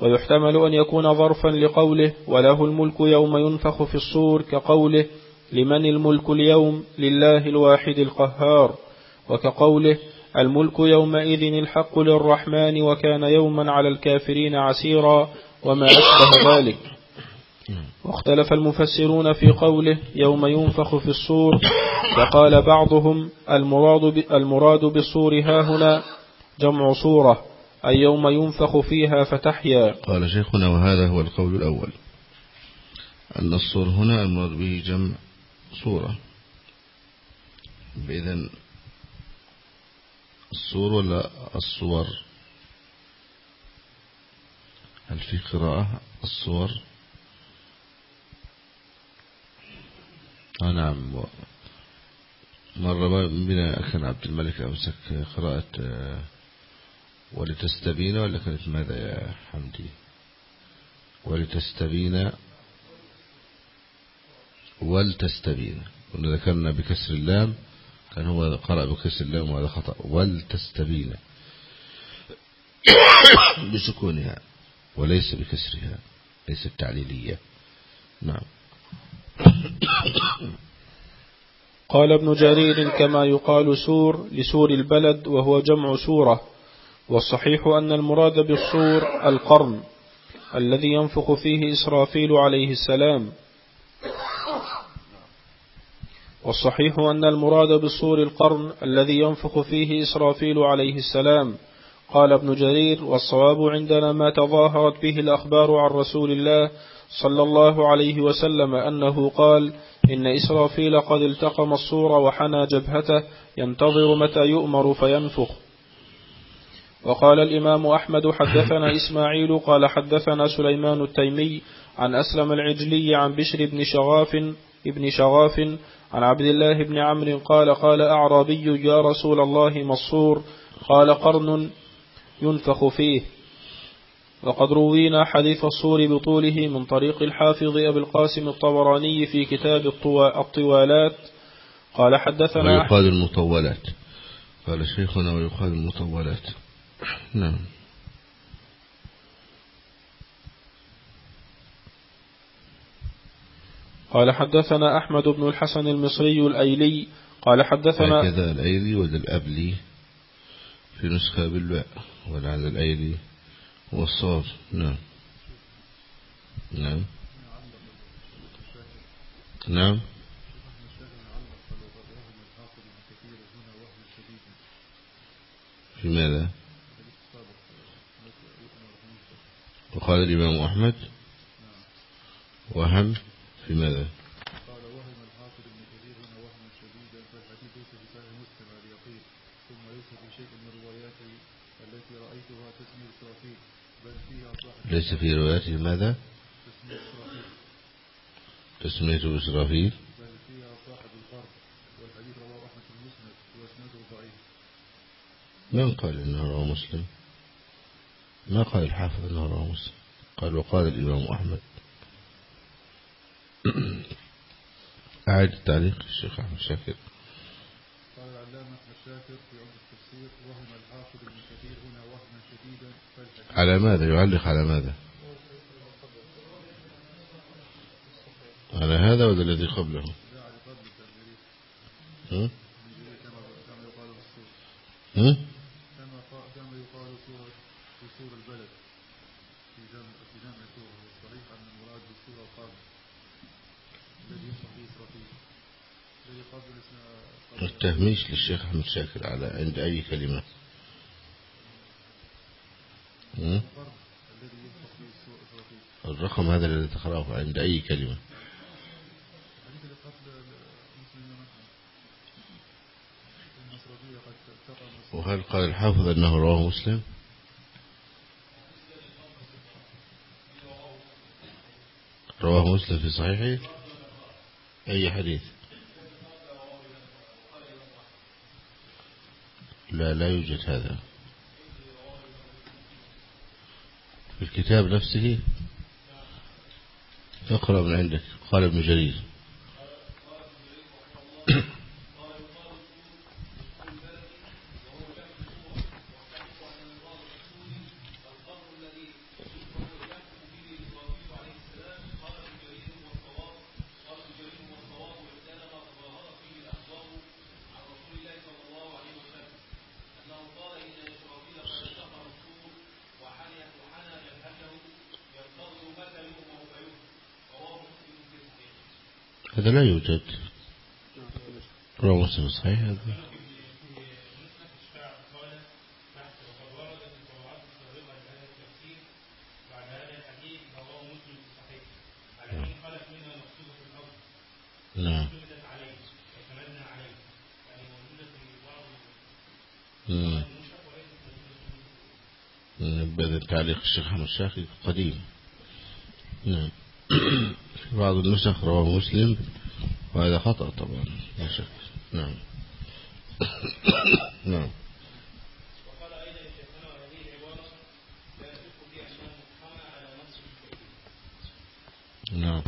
ويحتمل أن يكون ظرفا لقوله وله الملك يوم ينفخ في الصور كقوله لمن الملك اليوم لله الواحد القهار. وكقوله الملك يومئذ الحق للرحمن وكان يوما على الكافرين عسيرا وما أشبه ذلك. واختلف المفسرون في قوله يوم ينفخ في الصور. فقال بعضهم المراد, المراد بالصور ها هنا جمع صورة أي يوم ينفخ فيها فتحيا. قال شيخنا وهذا هو القول الأول. أن الصور هنا المراد به جمع صورة. بإذن الصور ولا الصور؟ هل في قراءة؟ الصور؟ آه نعم. مرة بنا كان عبد الملك أمسك قراءة آه، ولتستبين ولا كانت ماذا يا حمدي؟ ولتستبين ولتستبين. كنا ذكرنا بكسر اللام كان هو قرأ بكسر اللام وهذا خطأ. ولتستبين. بسكونها وليس بكسرها ليست تعليلية. نعم. قال ابن جرير كما يقال سور لسور البلد وهو جمع سورة والصحيح أن المراد بالصور القرن الذي ينفخ فيه إسرافيل عليه السلام. والصحيح أن المراد بالصور القرن الذي ينفخ فيه إسرافيل عليه السلام. قال ابن جرير والصواب عندنا ما تظاهرت به الأخبار عن رسول الله صلى الله عليه وسلم أنه قال إن إسرافيل قد التقم الصور وحنى جبهته ينتظر متى يؤمر فينفخ. وقال الإمام أحمد حدثنا إسماعيل قال حدثنا سليمان التيمي عن أسلم العجلي عن بشر بن شغاف ابن شغاف عن عبد الله بن عمرو قال قال أعرابي يا رسول الله مصور قال قرن ينفخ فيه. وقد روينا حديث الصور بطوله من طريق الحافظ أبي القاسم الطبراني في كتاب الطوالات. قال حدثنا ويقال المطولات. قال شيخنا ويقال المطولات. نعم. قال حدثنا أحمد بن الحسن المصري الأيلي قال حدثنا هكذا الأيلي وذا الأبلي في نسخة بالباء ولعل الأيلي هو الصاد. نعم. نعم. نعم. في ماذا؟ وقال الإمام أحمد وهم في ماذا؟ قال وهم الحافظ ابن كثير هنا وهما شديدا فالحديث ليس في صحيح مسلم على اليقين ثم ليس في شيء من رواياته التي رأيتها تسمية إسرافيل بل فيها صاحب ليس في روايته ماذا؟ تسمية إسرافيل. تسميته إسرافيل؟ بل فيها صاحب القرن والحديث رواه أحمد في المسند وإسناده ضعيف. من قال إنه رواه مسلم؟ ما قال الحافظ إنه رواه مسلم؟ قال وقال الإمام أحمد. أعد التعليق الشيخ أحمد شاكر قال العلامة أحمد شاكر في عمد التفسير وهم الحافظ ابن كثير هنا وهما شديدا على ماذا؟ يعلق على ماذا؟ على هذا ولا الذي قبله؟ لا على قبل التنزيل هم؟ كما كما يقال في السور هم؟ كما قا- كما يقال سورة في سور البلد في جمع في جمع سورة والصحيح أن المراد بالسورة القابل الذي ينصح به إسرافيل الذي قبل اسمه قبل التهميش للشيخ أحمد شاكر على عند أي كلمة. الرقم هذا الذي تقرأه عند أي كلمة. وهل قال الحافظ أنه رواه مسلم؟ رواه مسلم في صحيحه؟ أي حديث؟ لا يوجد هذا. في الكتاب نفسه اقرأ من عندك قال ابن جرير. هذا لا يوجد رواه مسلم صحيح هذا نعم مم. مم. بدأ تعليق الشيخ أحمد شاكر قديم نعم بعض النسخ رواه مسلم وهذا خطأ طبعا لا شك. نعم. نعم. نعم.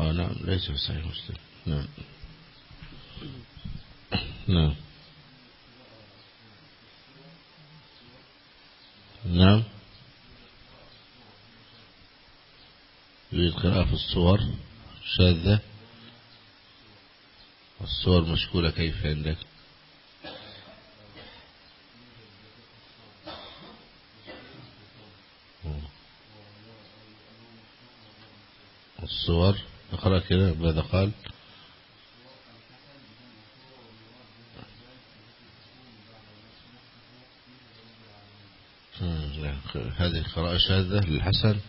آه نعم ليس في صحيح مسلم. نعم. نعم. نعم يريد الصور شاذة. الصور مشكولة كيف عندك؟ الصور اقرأ كده ماذا قال. هذه قراءة شاذة للحسن.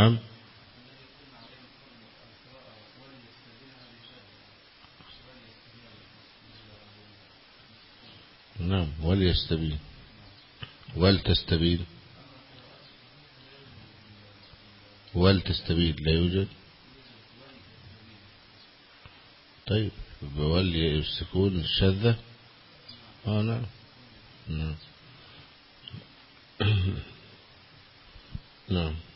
نعم. نعم وليستبين. ولتستبين. ولتستبين لا يوجد. طيب بولي السكون الشاذة آه نعم. نعم. نعم.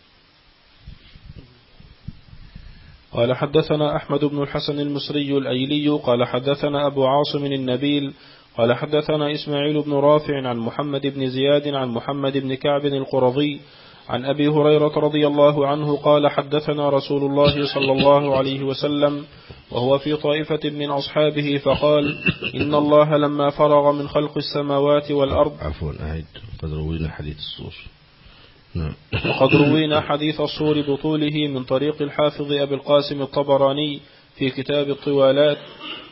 قال حدثنا أحمد بن الحسن المصري الأيلي قال حدثنا أبو عاصم النبيل قال حدثنا إسماعيل بن رافع عن محمد بن زياد عن محمد بن كعب القرظي عن أبي هريرة رضي الله عنه قال حدثنا رسول الله صلى الله عليه وسلم وهو في طائفة من أصحابه فقال إن الله لما فرغ من خلق السماوات والأرض عفوا أعد قد روينا حديث الصور وقد روينا حديث الصور بطوله من طريق الحافظ أبي القاسم الطبراني في كتاب الطوالات.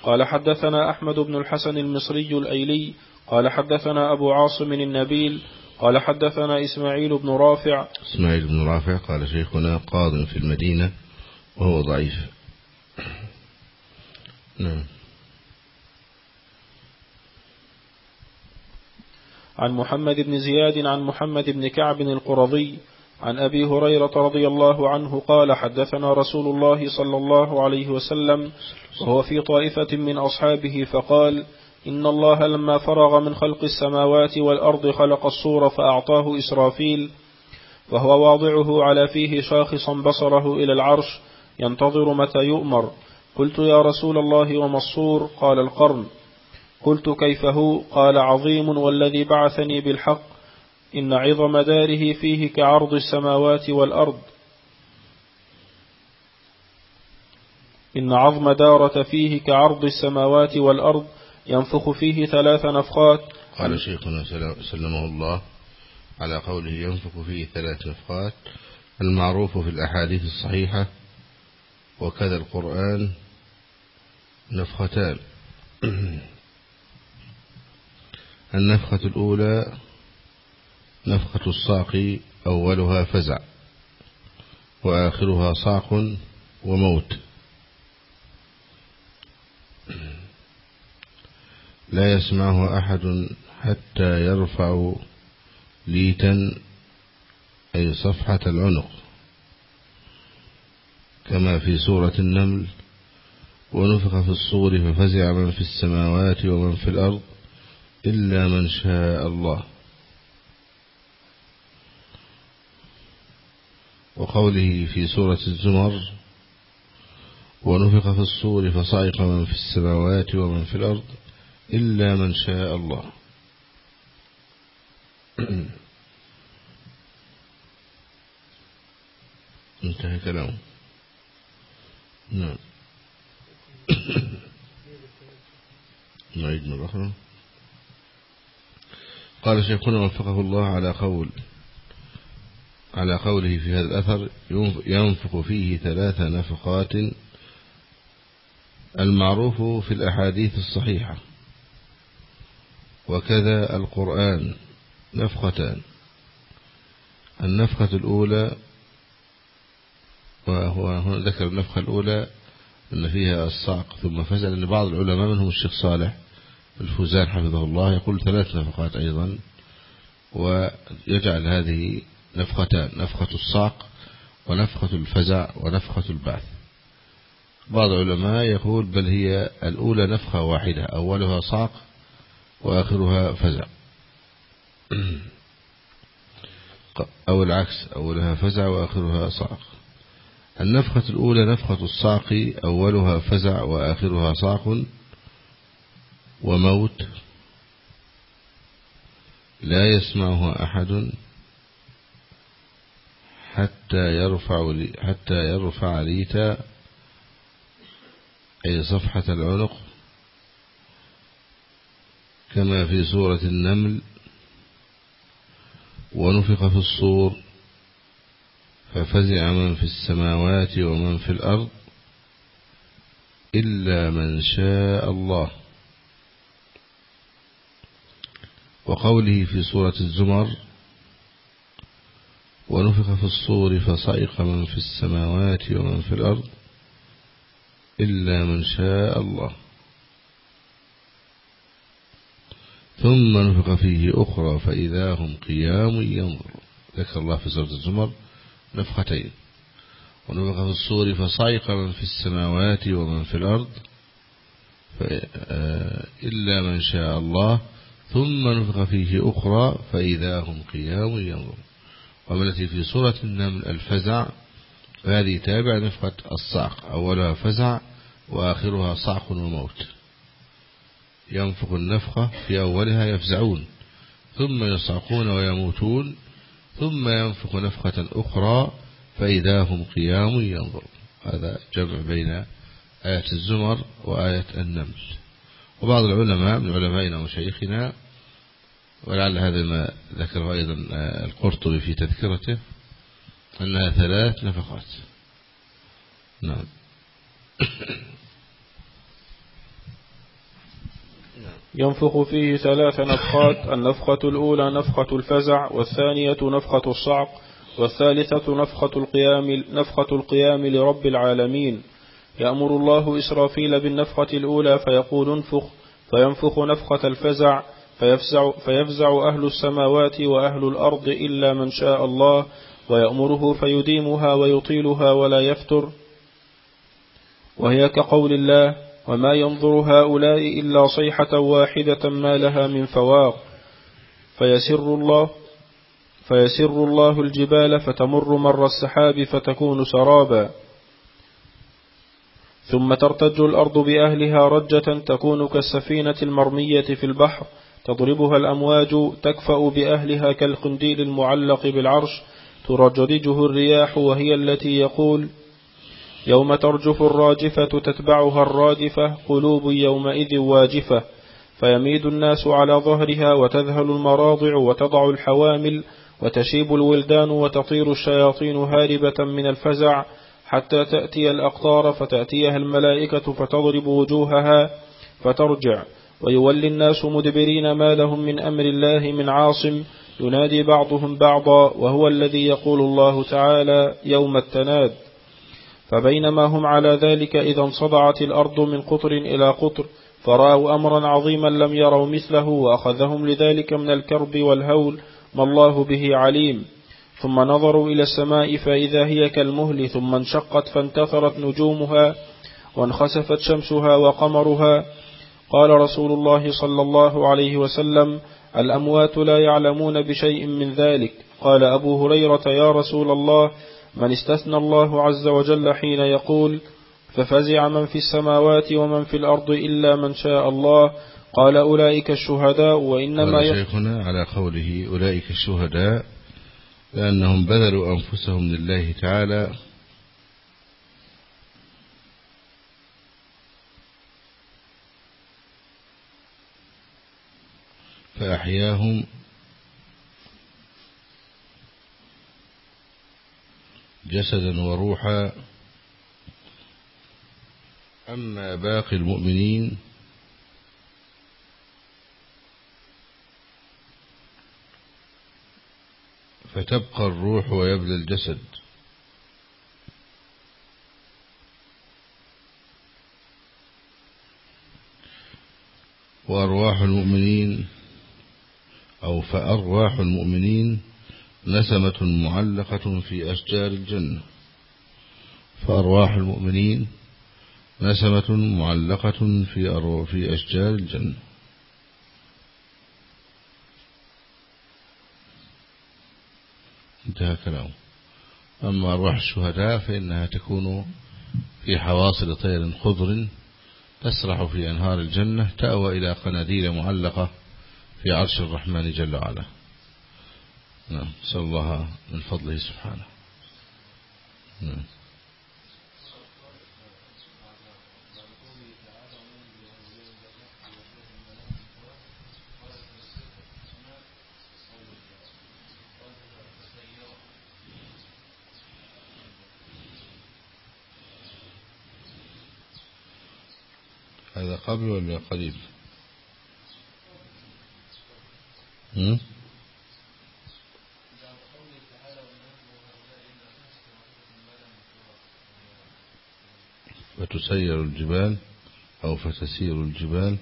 قال حدثنا أحمد بن الحسن المصري الأيلي. قال حدثنا أبو عاصم النبيل. قال حدثنا إسماعيل بن رافع. إسماعيل بن رافع قال شيخنا قاض في المدينة وهو ضعيف. نعم. عن محمد بن زياد عن محمد بن كعب القرظي عن أبي هريرة رضي الله عنه قال حدثنا رسول الله صلى الله عليه وسلم وهو في طائفة من أصحابه فقال إن الله لما فرغ من خلق السماوات والأرض خلق الصور فأعطاه إسرافيل وهو واضعه على فيه شاخصا بصره إلى العرش ينتظر متى يؤمر. قلت يا رسول الله وما الصور؟ قال القرن. قلت كيف هو قال عظيم والذي بعثني بالحق إن عظم داره فيه كعرض السماوات والأرض. إن عظم دارة فيه كعرض السماوات والأرض ينفخ فيه ثلاث نفخات. قال شيخنا سلمه الله على قوله ينفخ فيه ثلاث نفخات المعروف في الأحاديث الصحيحة وكذا القرآن نفختان. النفخة الأولى نفخة الصاق أولها فزع وآخرها صاق وموت. لا يسمعه أحد حتى يرفع ليتا أي صفحة العنق. كما في سورة النمل ونفخ في الصور ففزع من في السماوات ومن في الأرض. إلا من شاء الله. وقوله في سورة الزمر ونفخ في الصور فصعق من في السماوات ومن في الأرض إلا من شاء الله. انتهى كلامه نعم. نعيد مرة أخرى قال شيخنا وفقه الله على قول على قوله في هذا الأثر ينفق فيه ثلاث نفقات المعروف في الأحاديث الصحيحة. وكذا القرآن نفختان النفخة الأولى وهو هنا ذكر النفخة الأولى أن فيها الصعق ثم فزع لأن بعض العلماء منهم الشيخ صالح الفوزان حفظه الله يقول ثلاث نفقات أيضا ويجعل هذه نفختان نفخة الصعق ونفخة الفزع ونفخة البعث. بعض العلماء يقول بل هي الأولى نفخة واحدة أولها صعق وآخرها فزع أو العكس أولها فزع وآخرها صعق النفخة الأولى نفخة الصعق أولها فزع وآخرها صعق وموت لا يسمعها أحد حتى يرفع حتى يرفع ليتا أي صفحة العنق كما في سورة النمل ونفخ في الصور ففزع من في السماوات ومن في الأرض إلا من شاء الله. وقوله في سورة الزمر ونفخ في الصور فصعق من في السماوات ومن في الأرض إلا من شاء الله. ثم نفخ فيه أخرى فإذا هم قيام ينظر ذكر الله في سورة الزمر نفختين. ونفخ في الصور فصعق من في السماوات ومن في الأرض آه، إلا من شاء الله. ثم نفخ فيه أخرى فإذا هم قيام ينظر وما التي في سورة النمل؟ الفزع. فهذه تابع نفخة الصعق أولها فزع وآخرها صعق وموت. ينفق النفخة في أولها يفزعون. ثم يصعقون ويموتون. ثم ينفق نفخة أخرى فإذا هم قيام ينظر هذا جمع بين آية الزمر وآية النمل. وبعض العلماء من علمائنا وشيخنا ولعل هذا ما ذكره أيضا القرطبي في تذكرته أنها ثلاث نفقات. نعم. ينفخ فيه ثلاث نفخات النفخة الأولى نفخة الفزع والثانية نفخة الصعق والثالثة نفخة القيام نفخة القيام لرب العالمين. يأمر الله إسرافيل بالنفخة الأولى فيقول انفخ فينفخ نفخة الفزع فيفزع, فيفزع أهل السماوات وأهل الأرض إلا من شاء الله ويأمره فيديمها ويطيلها ولا يفتر. وهي كقول الله وما ينظر هؤلاء إلا صيحة واحدة ما لها من فواق. فيسر الله فيسر الله الجبال فتمر مر السحاب فتكون سرابا. ثم ترتج الأرض بأهلها رجة تكون كالسفينة المرمية في البحر. تضربها الأمواج تكفأ بأهلها كالقنديل المعلق بالعرش ترجرجه الرياح وهي التي يقول يوم ترجف الراجفة تتبعها الرادفة قلوب يومئذ واجفة فيميد الناس على ظهرها وتذهل المراضع وتضع الحوامل وتشيب الولدان وتطير الشياطين هاربة من الفزع حتى تأتي الأقطار فتأتيها الملائكة فتضرب وجوهها فترجع. ويولي الناس مدبرين ما لهم من أمر الله من عاصم ينادي بعضهم بعضا وهو الذي يقول الله تعالى يوم التناد. فبينما هم على ذلك إذا انصدعت الأرض من قطر إلى قطر فرأوا أمرا عظيما لم يروا مثله وأخذهم لذلك من الكرب والهول ما الله به عليم. ثم نظروا إلى السماء فإذا هي كالمهل ثم انشقت فانتثرت نجومها وانخسفت شمسها وقمرها قال رسول الله صلى الله عليه وسلم الأموات لا يعلمون بشيء من ذلك. قال أبو هريرة يا رسول الله من استثنى الله عز وجل حين يقول ففزع من في السماوات ومن في الأرض إلا من شاء الله. قال أولئك الشهداء وإنما قال شيخنا على قوله أولئك الشهداء لأنهم بذلوا أنفسهم لله تعالى فأحياهم جسدا وروحا. أما باقي المؤمنين فتبقى الروح ويبلى الجسد. وأرواح المؤمنين أو فأرواح المؤمنين نسمة معلقة في أشجار الجنة. فأرواح المؤمنين نسمة معلقة في في أشجار الجنة. انتهى كلامه. أما أرواح الشهداء فإنها تكون في حواصل طير خضر تسرح في أنهار الجنة تأوى إلى قناديل معلقة في عرش الرحمن جل وعلا. نعم نسأل الله من فضله سبحانه. نعم. هذا قبل ولا قريب؟ فتسير الجبال أو فتسير الجبال.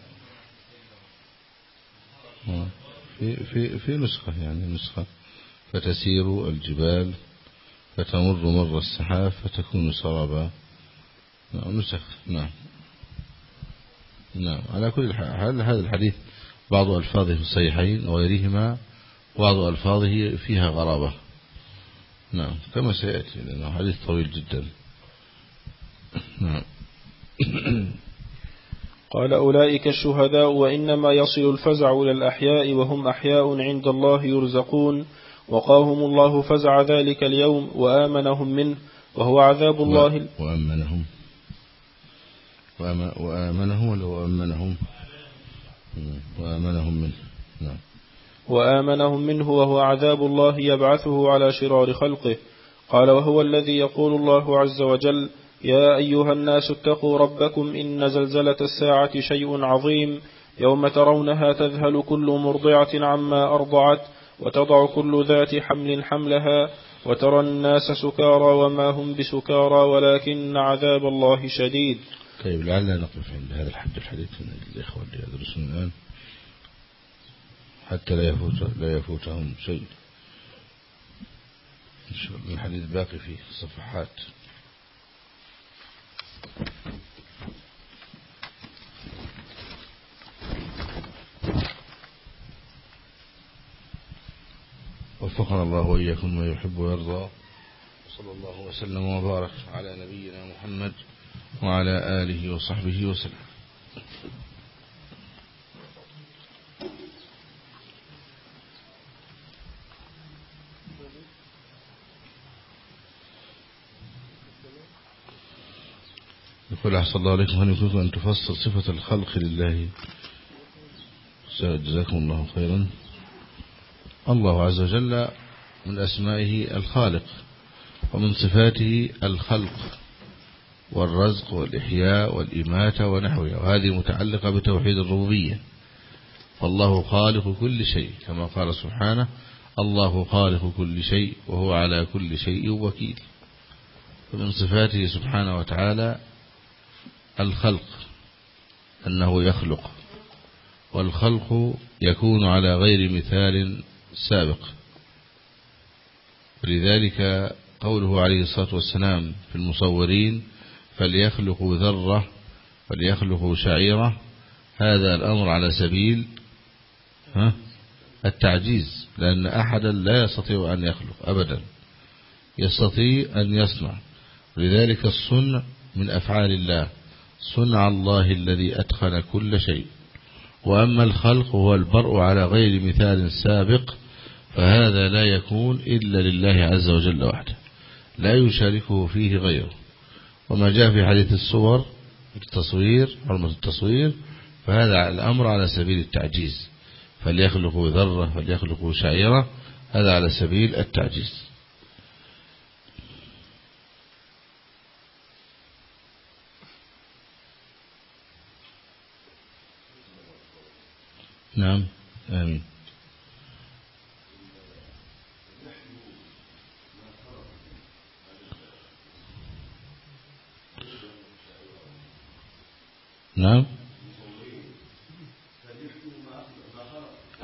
في في في نسخة يعني نسخة. فتسير الجبال فتمر مر السحاب فتكون سرابا. نعم نسخ. نعم. نعم. على كل حال هذا الحديث بعض ألفاظه في الصحيحين وغيرهما بعض ألفاظه فيها غرابة. نعم كما سيأتي لأنه حديث طويل جدا. نعم. قال أولئك الشهداء وإنما يصل الفزع إلى الأحياء وهم أحياء عند الله يرزقون. وقاهم الله فزع ذلك اليوم وآمنهم منه وهو عذاب الله. وأمنهم. وآمنهم ولا وأمنهم وآمنهم منه. نعم. وآمنهم منه وهو عذاب الله يبعثه على شرار خلقه. قال وهو الذي يقول الله عز وجل يا أيها الناس اتقوا ربكم إن زلزلة الساعة شيء عظيم. يوم ترونها تذهل كل مرضعة عما أرضعت وتضع كل ذات حمل حملها وترى الناس سكارى وما هم بسكارى ولكن عذاب الله شديد. طيب لعلنا نقف عند هذا الحد الحديث. من الإخوة اللي يدرسون الآن حتى لا يفوت لا يفوتهم شيء. إن شاء الله. الحديث باقي فيه صفحات. وفقنا الله وإياكم ما يحب ويرضى. صلى الله وسلم وبارك على نبينا محمد وعلى آله وصحبه وسلم. يقول أحسن الله عليكم هل يمكنكم أن تفسر صفة الخلق لله؟ جزاكم الله خيرا. الله عز وجل من أسمائه الخالق ومن صفاته الخلق. والرزق والإحياء والإماتة ونحوها وهذه متعلقة بتوحيد الربوبية. فالله خالق كل شيء كما قال سبحانه الله خالق كل شيء وهو على كل شيء وكيل. ومن صفاته سبحانه وتعالى الخلق أنه يخلق. والخلق يكون على غير مثال سابق. ولذلك قوله عليه الصلاة والسلام في المصورين فليخلقوا ذرة فليخلقوا شعيرة هذا الأمر على سبيل التعجيز لأن أحدا لا يستطيع أن يخلق أبدا يستطيع أن يصنع. لذلك الصنع من أفعال الله صنع الله الذي أدخل كل شيء. وأما الخلق هو البرء على غير مثال سابق فهذا لا يكون إلا لله عز وجل وحده لا يشاركه فيه غيره. وما جاء في حديث الصور التصوير حرمة التصوير فهذا الأمر على سبيل التعجيز. فليخلقوا ذرة فليخلقوا شعيرة هذا على سبيل التعجيز. نعم آمين. نعم.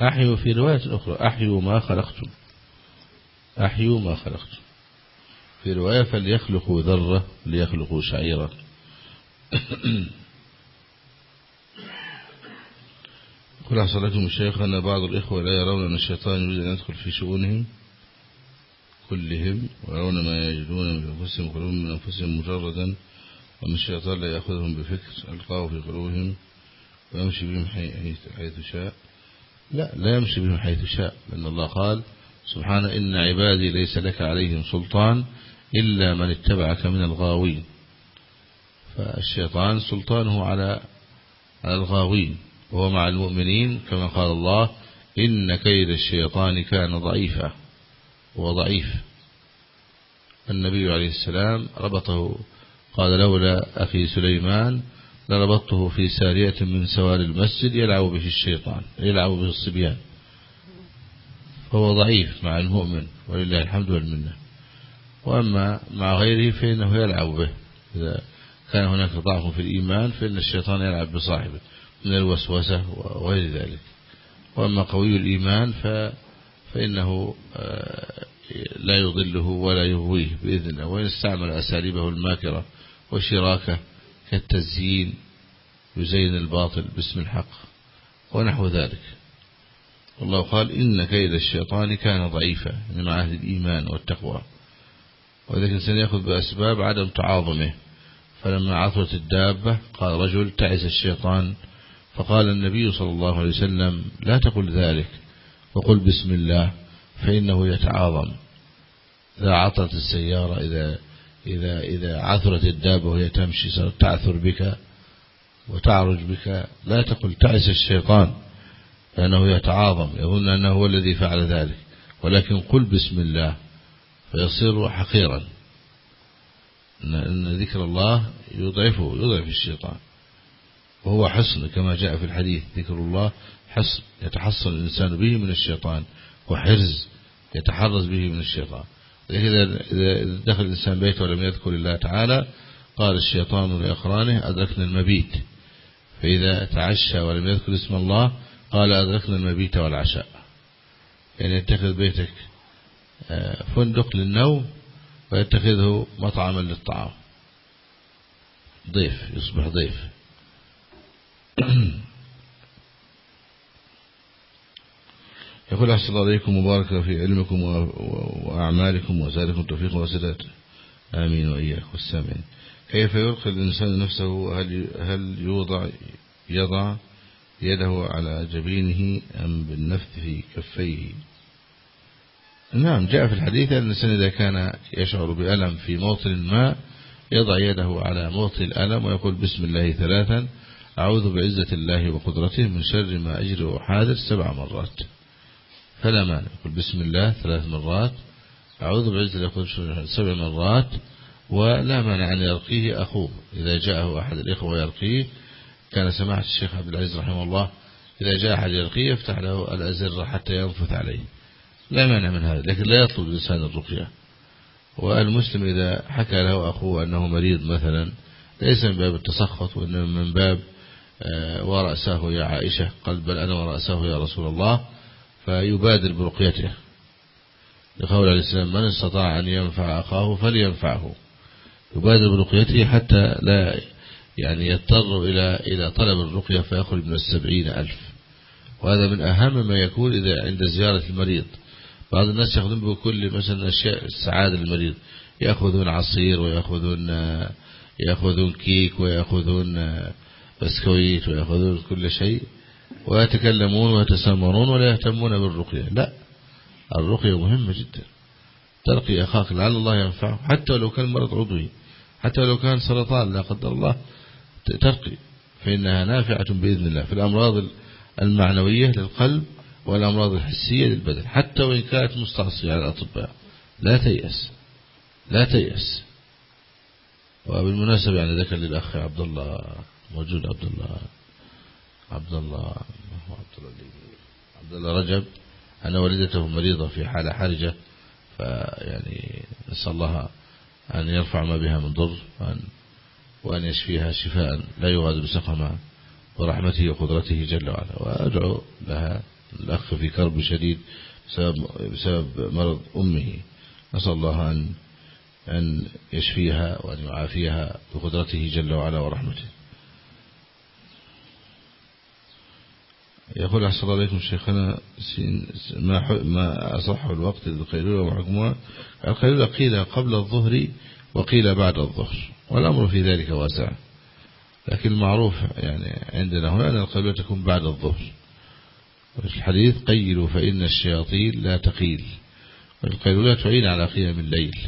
أحيوا في رواية أخرى. أحيوا ما خلقتم. أحيوا ما خلقتم. في رواية فليخلقوا ذرة ليخلقوا شعيرة كل أحسن لكم الشيخ أن بعض الإخوة لا يرون أن الشيطان يريد أن يدخل في شؤونهم كلهم ويرون ما يجدون من أنفسهم قلوبهم من أنفسهم مجردا وأن الشيطان لا يأخذهم بفكر ألقاه في قلوبهم ويمشي بهم حيث شاء. لا لا يمشي بهم حيث شاء لأن الله قال سبحانه إن عبادي ليس لك عليهم سلطان إلا من اتبعك من الغاوين. فالشيطان سلطانه على على الغاوين وهو مع المؤمنين كما قال الله إن كيد الشيطان كان ضعيفا هو ضعيف. النبي عليه السلام ربطه قال لولا أخي سليمان لربطته في سارية من سوار المسجد يلعب به الشيطان يلعب به الصبيان. فهو ضعيف مع المؤمن ولله الحمد والمنة. وأما مع غيره فإنه يلعب به. إذا كان هناك ضعف في الإيمان فإن الشيطان يلعب بصاحبه من الوسوسة وغير ذلك. وأما قوي الإيمان ف فإنه آه، لا يضله ولا يغويه بإذن الله وإن استعمل أساليبه الماكرة وشراكة كالتزيين يزين الباطل باسم الحق ونحو ذلك. والله قال إن كيد الشيطان كان ضعيفا من عهد الإيمان والتقوى. وذلك الإنسان يأخذ بأسباب عدم تعاظمه فلما عثرت الدابة قال رجل تعس الشيطان فقال النبي صلى الله عليه وسلم لا تقل ذلك وقل بسم الله فإنه يتعاظم. إذا عطرت السيارة إذا إذا إذا عثرت الدابة وهي تمشي تعثر بك وتعرج بك. لا تقل تعس الشيطان لأنه يتعاظم يظن أنه هو الذي فعل ذلك ولكن قل بسم الله فيصير حقيرا. أن ذكر الله يضعفه يضعف الشيطان وهو حصن كما جاء في الحديث ذكر الله حصن يتحصن الإنسان به من الشيطان وحرز يتحرز به من الشيطان. إذا دخل الإنسان بيته ولم يذكر الله تعالى قال الشيطان لأقرانه أدركنا المبيت. فإذا تعشى ولم يذكر اسم الله قال أدركنا المبيت والعشاء. يعني يتخذ بيتك آه، فندق للنوم ويتخذه مطعما للطعام. ضيف يصبح ضيف. يقول أحسن الله عليكم مبارك في علمكم وأعمالكم وزادكم توفيق وسداد آمين وإياك والسامعين. كيف يلقي الإنسان نفسه؟ هل هل يوضع يضع يده على جبينه أم بالنفث في كفيه؟ نعم جاء في الحديث أن الإنسان إذا كان يشعر بألم في موطن ما يضع يده على موطن الألم ويقول بسم الله ثلاثا أعوذ بعزة الله وقدرته من شر ما أجري وحاذر سبع مرات. فلا مانع. يقول بسم الله ثلاث مرات. أعوذ بعزة وقدرته سبع مرات ولا مانع أن يرقيه أخوه. إذا جاءه أحد الإخوة يرقيه كان سماحة الشيخ عبد العزيز رحمه الله إذا جاء أحد يرقيه يفتح له الأزر حتى ينفث عليه. لا مانع من هذا لكن لا يطلب الإنسان الرقية. والمسلم إذا حكى له أخوه أنه مريض مثلا ليس من باب التسخط وإنما من باب آه، ورأساه يا عائشة قال بل أنا ورأساه يا رسول الله. فيبادر برقيته لقول الإسلام من استطاع أن ينفع أخاه فلينفعه. يبادر برقيته حتى لا يعني يضطر إلى إلى طلب الرقية فيخرج من السبعين ألف. وهذا من أهم ما يكون إذا عند زيارة المريض. بعض الناس يأخذون بكل مثلا أشياء السعادة للمريض. يأخذون عصير ويأخذون يأخذون كيك ويأخذون بسكويت ويأخذون كل شيء. ويتكلمون ويتسامرون ولا يهتمون بالرقية. لا الرقية مهمة جدا. ترقي أخاك لعل الله ينفعه. حتى لو كان مرض عضوي حتى لو كان سرطان لا قدر الله ترقي. فإنها نافعة بإذن الله. في الأمراض المعنوية للقلب والأمراض الحسية للبدن. حتى وإن كانت مستعصية على الأطباء. لا تيأس. لا تيأس. وبالمناسبة يعني ذكر للأخ عبد الله موجود عبد الله. عبد الله. عبد الله رجب أن والدته مريضة في حالة حرجة فيعني نسأل الله أن يرفع ما بها من ضر وأن, وأن يشفيها شفاء لا يغادر سقما ورحمته وقدرته جل وعلا. وأدعو لها الأخ في كرب شديد بسبب, بسبب مرض أمه. نسأل الله أن أن يشفيها وأن يعافيها بقدرته جل وعلا ورحمته. يقول أحسن الله عليكم شيخنا ما ما أصح الوقت للقيلولة وحكمها القيلولة قيل قبل الظهر وقيل بعد الظهر والأمر في ذلك واسع. لكن المعروف يعني عندنا هنا أن القيلولة تكون بعد الظهر. الحديث قيلوا فإن الشياطين لا تقيل. والقيلولة تعين على قيام الليل.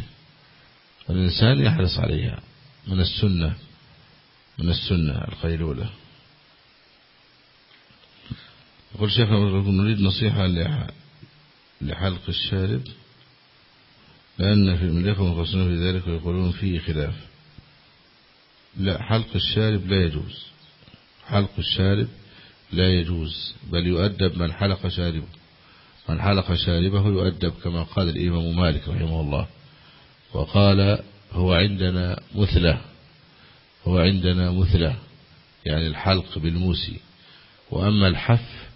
والإنسان يحرص عليها. من السنة. من السنة القيلولة. يقول شيخ نريد نصيحة لحلق الشارب. لأن في من الإخوة مخصصون في ذلك ويقولون فيه خلاف. لا حلق الشارب لا يجوز. حلق الشارب لا يجوز. بل يؤدب من حلق شاربه. من حلق شاربه يؤدب كما قال الإمام مالك رحمه الله. وقال هو عندنا مثلة. هو عندنا مثلة. يعني الحلق بالموسي. وأما الحف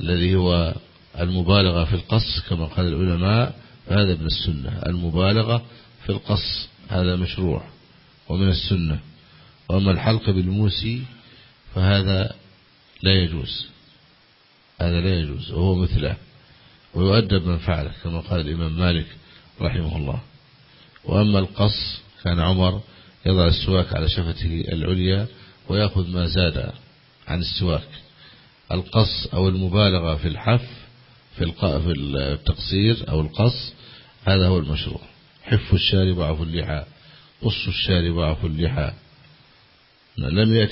الذي هو المبالغة في القص كما قال العلماء فهذا من السنة. المبالغة في القص هذا مشروع ومن السنة. وأما الحلق بالموسي فهذا لا يجوز. هذا لا يجوز وهو مثله. ويؤدب من فعله كما قال الإمام مالك رحمه الله. وأما القص كان عمر يضع السواك على شفته العليا ويأخذ ما زاد عن السواك. القص أو المبالغة في الحف في التقصير أو القص هذا هو المشروع. حف الشارب عفو اللحى قص الشارب عفو اللحى. لم يأتي